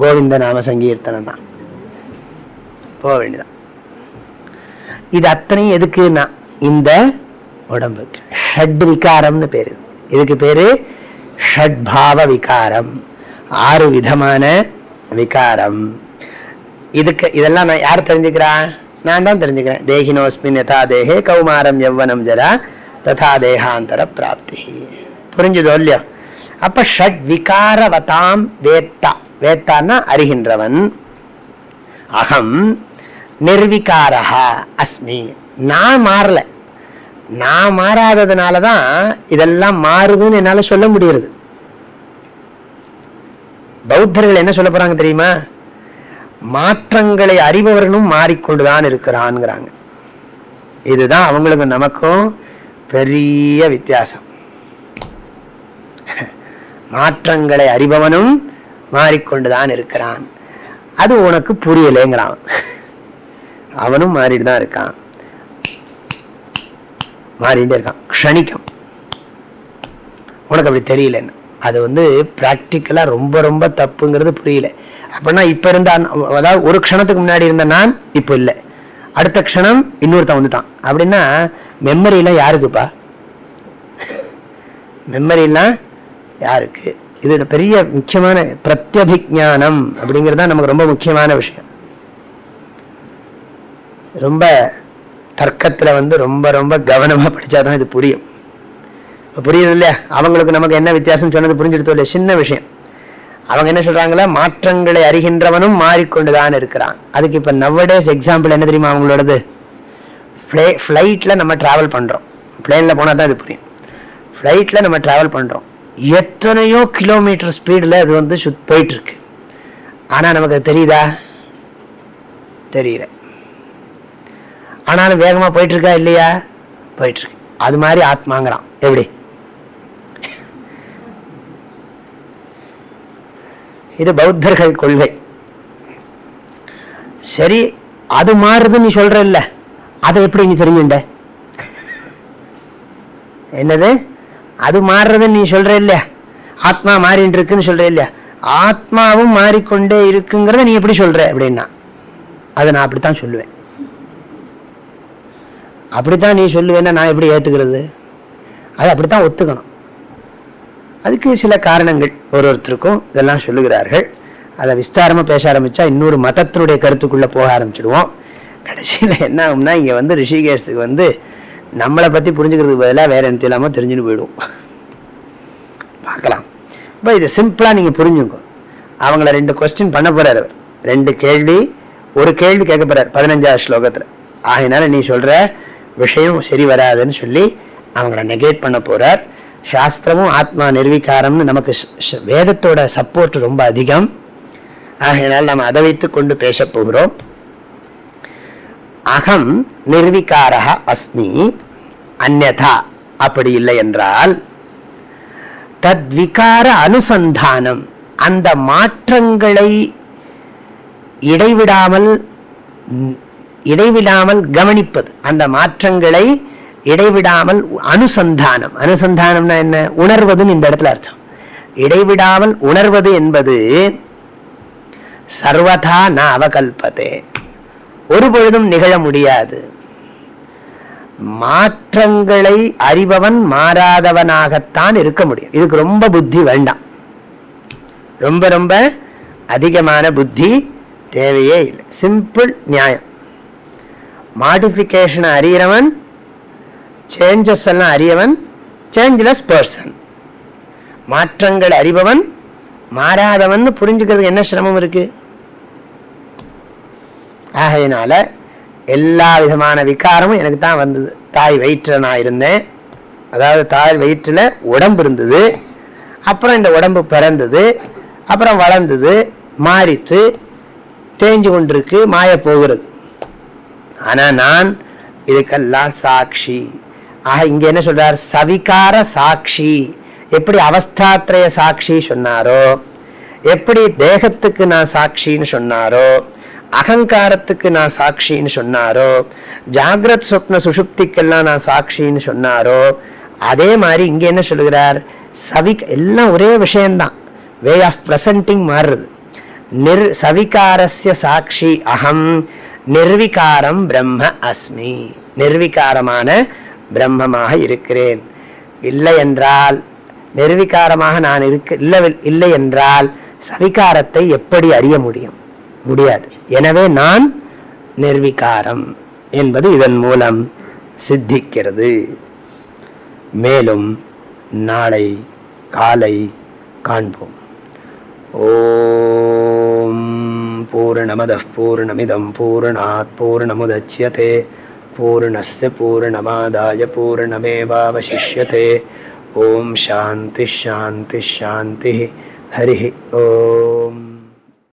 கோவிந்த நாம சங்கீர்த்தனம் தான். போக வேண்டியதான் இது அத்தனையும் எதுக்குன்னா இந்த உடம்புக்கு ஷட் விகாரம்னு பேரு. இதுக்கு பேரு ஷட்பாவ விகாரம். ஆறு விதமான விகாரம். இதுக்கு இதெல்லாம் நான் யார் தெரிஞ்சுக்கிறா? நான் தான் தெரிஞ்சுக்கிறேன். தேகினோஸ்மின் யதா தேகே கௌமாரம் யவ்வனம் ஜரா. ததா தேகாந்தர பிராப்தி. புரிஞ்சுதோ இல்லையோ? அப்ப ஷட் விகாரவதாம் வேத்தா. வேத்தான்னா அறிகின்றவன். அகம் நிர்விகாரா அஸ்மி. நான் மாறல. நான் மாறாததுனாலதான் இதெல்லாம் மாறுதுன்னு என்னால சொல்ல முடியறது பௌத்தர்கள் என்ன சொல்ல போறாங்க தெரியுமா? மாற்றங்களை அறிபவர்களும் மாறிக்கொண்டுதான் இருக்கிறான்ங்கிறாங்க. இதுதான் அவங்களுக்கு நமக்கும் பெரிய வித்தியாசம். மாற்றங்களை அறிபவனும் மாறிக்கொண்டுதான் இருக்கிறான். அது உனக்கு புரியலைங்கிறான். அவனும் மாறிட்டு தான் இருக்கான். மாறிட்டே இருக்கான். க்ஷணிக்கம். உனக்கு அப்படி தெரியலன்னு. அது வந்து பிராக்டிக்கலா ரொம்ப ரொம்ப தப்புங்கிறது புரியல. அப்படின்னா இப்ப இருந்த அதாவது ஒரு க்ஷணத்துக்கு முன்னாடி இருந்த நான் இப்ப இல்ல. அடுத்த க்ஷணம் இன்னொருத்தன் வந்துட்டான். அப்படின்னா மெமரி எல்லாம் யாருக்குப்பா? மெமரி எல்லாம் யாருக்கு? இது பெரிய முக்கியமான பிரத்யபிஜானம் அப்படிங்கிறது தான் நமக்கு ரொம்ப முக்கியமான விஷயம். ரொம்ப தர்க்கத்துல வந்து ரொம்ப ரொம்ப கவனமா படிச்சாதான் இது புரியும். புரியுது இல்லையா? அவங்களுக்கு நமக்கு என்ன வித்தியாசம் சொன்னது புரிஞ்சுடுத்தோ இல்லையா? சின்ன விஷயம். அவங்க என்ன சொல்றாங்களா? மாற்றங்களை அறிகின்றவனும் மாறிக்கொண்டுதான் இருக்கிறான். அதுக்கு இப்ப நவ்வடேஸ் எக்ஸாம்பிள் என்ன தெரியுமா அவங்களோடது? ஃப்ளைட்ல நம்ம டிராவல் பண்றோம். பிளேன்ல போனா தான் இது புரியும். ஃப்ளைட்ல நம்ம டிராவல் பண்றோம். எத்தனையோ கிலோமீட்டர் ஸ்பீடுல அது வந்து சுத் போயிட்டு ஆனால் ஆனா நமக்கு அது தெரியுதா? தெரியல. ஆனாலும் வேகமா போயிட்டு இருக்கா இல்லையா? போயிட்டுருக்கு. அது மாதிரி ஆத்மாங்கிறான். எப்படி? இது பௌத்தர்கள் கொள்கை. சரி அது மாறுதுன்னு நீ சொல்ற இல்ல. அதை எப்படி நீ தெரிஞ்சுட்ட என்னது? அது மாறுறதுன்னு நீ சொல்ற இல்லையா ஆத்மா மாறிட்டு இருக்குன்னு சொல்ற இல்லையா ஆத்மாவும் மாறிக்கொண்டே இருக்குங்கிறத நீ எப்படி சொல்ற அப்படின்னா. அதை நான் அப்படித்தான் சொல்லுவேன். அப்படித்தான் நீ சொல்லுவேன்னா நான் எப்படி ஏத்துக்கிறது? அது அப்படித்தான் ஒத்துக்கணும். அதுக்கு சில காரணங்கள் ஒரு ஒருத்தருக்கும் இதெல்லாம் சொல்லுகிறார்கள். அதை விஸ்தாரமா பேச ஆரம்பிச்சா இன்னொரு மதத்தினுடைய கருத்துக்குள்ள போக ஆரம்பிச்சிடுவோம். கடைசியில என்ன ஆகும்னா இங்க வந்து ரிஷிகேஷத்துக்கு வந்து நம்மளை பத்தி புரிஞ்சுக்கிறதுக்கு பதிலாக வேற எந்த இல்லாம தெரிஞ்சுன்னு போயிடுவோம். பார்க்கலாம். இப்போ இது சிம்பிளாக நீங்கள் புரிஞ்சுங்க. அவங்கள ரெண்டு கொஸ்டின் பண்ண போறாரு அவர். ரெண்டு கேள்வி ஒரு கேள்வி கேட்க போகிறார் பதினஞ்சாவது ஸ்லோகத்துல. ஆகினால நீ சொல்ற விஷயம் சரி வராதுன்னு சொல்லி அவங்கள நெகேட் பண்ண போகிறார் சாஸ்திரமும் ஆத்மா நிர்வீகாரம்னு நமக்கு வேதத்தோட சப்போர்ட் ரொம்ப அதிகம். ஆகையினால் நம்ம அதை வைத்துக் கொண்டு பேச போகிறோம். அகம் நிர்விகாரா அஸ்மி அந்யதா அப்படி இல்லை என்றால் தத்விகார அனுசந்தானம் அந்த மாற்றங்களை இடைவிடாமல் இடைவிடாமல் கவனிப்பது அந்த மாற்றங்களை இடைவிடாமல் அனுசந்தானம். அனுசந்தானம்னா என்ன? உணர்வதுன்னு இந்த இடத்துல அர்த்தம். இடைவிடாமல் உணர்வது என்பது சர்வதா ந அவகல்பதே. ஒரு பொழுதும் நிகழ முடியாது. மாற்றங்களை அறிபவன் மாறாதவனாகத்தான் இருக்க முடியும். இதுக்கு ரொம்ப புத்தி வேண்டாம். ரொம்ப ரொம்ப அதிகமான புத்தி தேவையே இல்லை. சிம்பிள் நியாயம். மாடிஃபிகேஷனை அறியறவன் சேஞ்சஸ் எல்லாம் அறியவன் சேஞ்ச்லெஸ் பர்சன் மாற்றங்கள் அறிபவன் மாறாதவன் புரிஞ்சுக்கிறதுக்கு என்ன சிரமம் இருக்கு? ஆகையினால எல்லா விதமான விகாரமும் எனக்கு தான் வந்தது. தாய் வயிற்றில் நான் இருந்தேன். அதாவது தாய் வயிற்றில் உடம்பு இருந்தது. அப்புறம் இந்த உடம்பு பிறந்தது. அப்புறம் வளர்ந்தது. மாறித்து தேஞ்சு கொண்டிருக்கு. மாய போகிறது. ஆனால் நான் இதுக்கெல்லாம் சாட்சி. ஆக இங்க என்ன சொல்றார்? சவிகார சாட்சி. எப்படி அவஸ்தாத்ரய சாட்சி சொன்னாரோ? எப்படி தேகத்துக்கு நான் சாட்சின்னு சொன்னாரோ? அகங்காரத்துக்கு நான் சாட்சின்னு சொன்னாரோ? ஜாகிரத் சொப்ன சுஷுப்திக்கெல்லாம் நான் சாட்சின்னு சொன்னாரோ? அதே மாதிரி இங்க என்ன சொல்லுகிறார்? சவிக் எல்லாம் ஒரே விஷயம்தான். வே ஆஃப் பிரசன்டிங் மாறுறது நிர் சவிகாரஸ்ய சாட்சி அகம் நிர்விகாரம் பிரம்ம அஸ்மி. நிர்விகாரமான பிரம்மமாக இருக்கிறேன். இல்லை என்றால் நிர்விகாரமாக நான் இருக்க இல்லை இல்லை என்றால் சவிகாரத்தை எப்படி அறிய முடியும்? முடியாது. எனவே நான் நிர்விகாரம் என்பது இதன் மூலம் சித்திக்கிறது. மேலும் நாளை காலை காண்போம். ஓம் பூர்ணமத பூர்ணமிதம் பூர்ணாத் பூர்ணமுதட்சியதே பூர்ணஸ்ய பூர்ணமாதாய பூர்ணமேவாவசிஷ்யதே. ஓம் சாந்தி ஷாந்தி ஷாந்தி ஹரி ஓம்.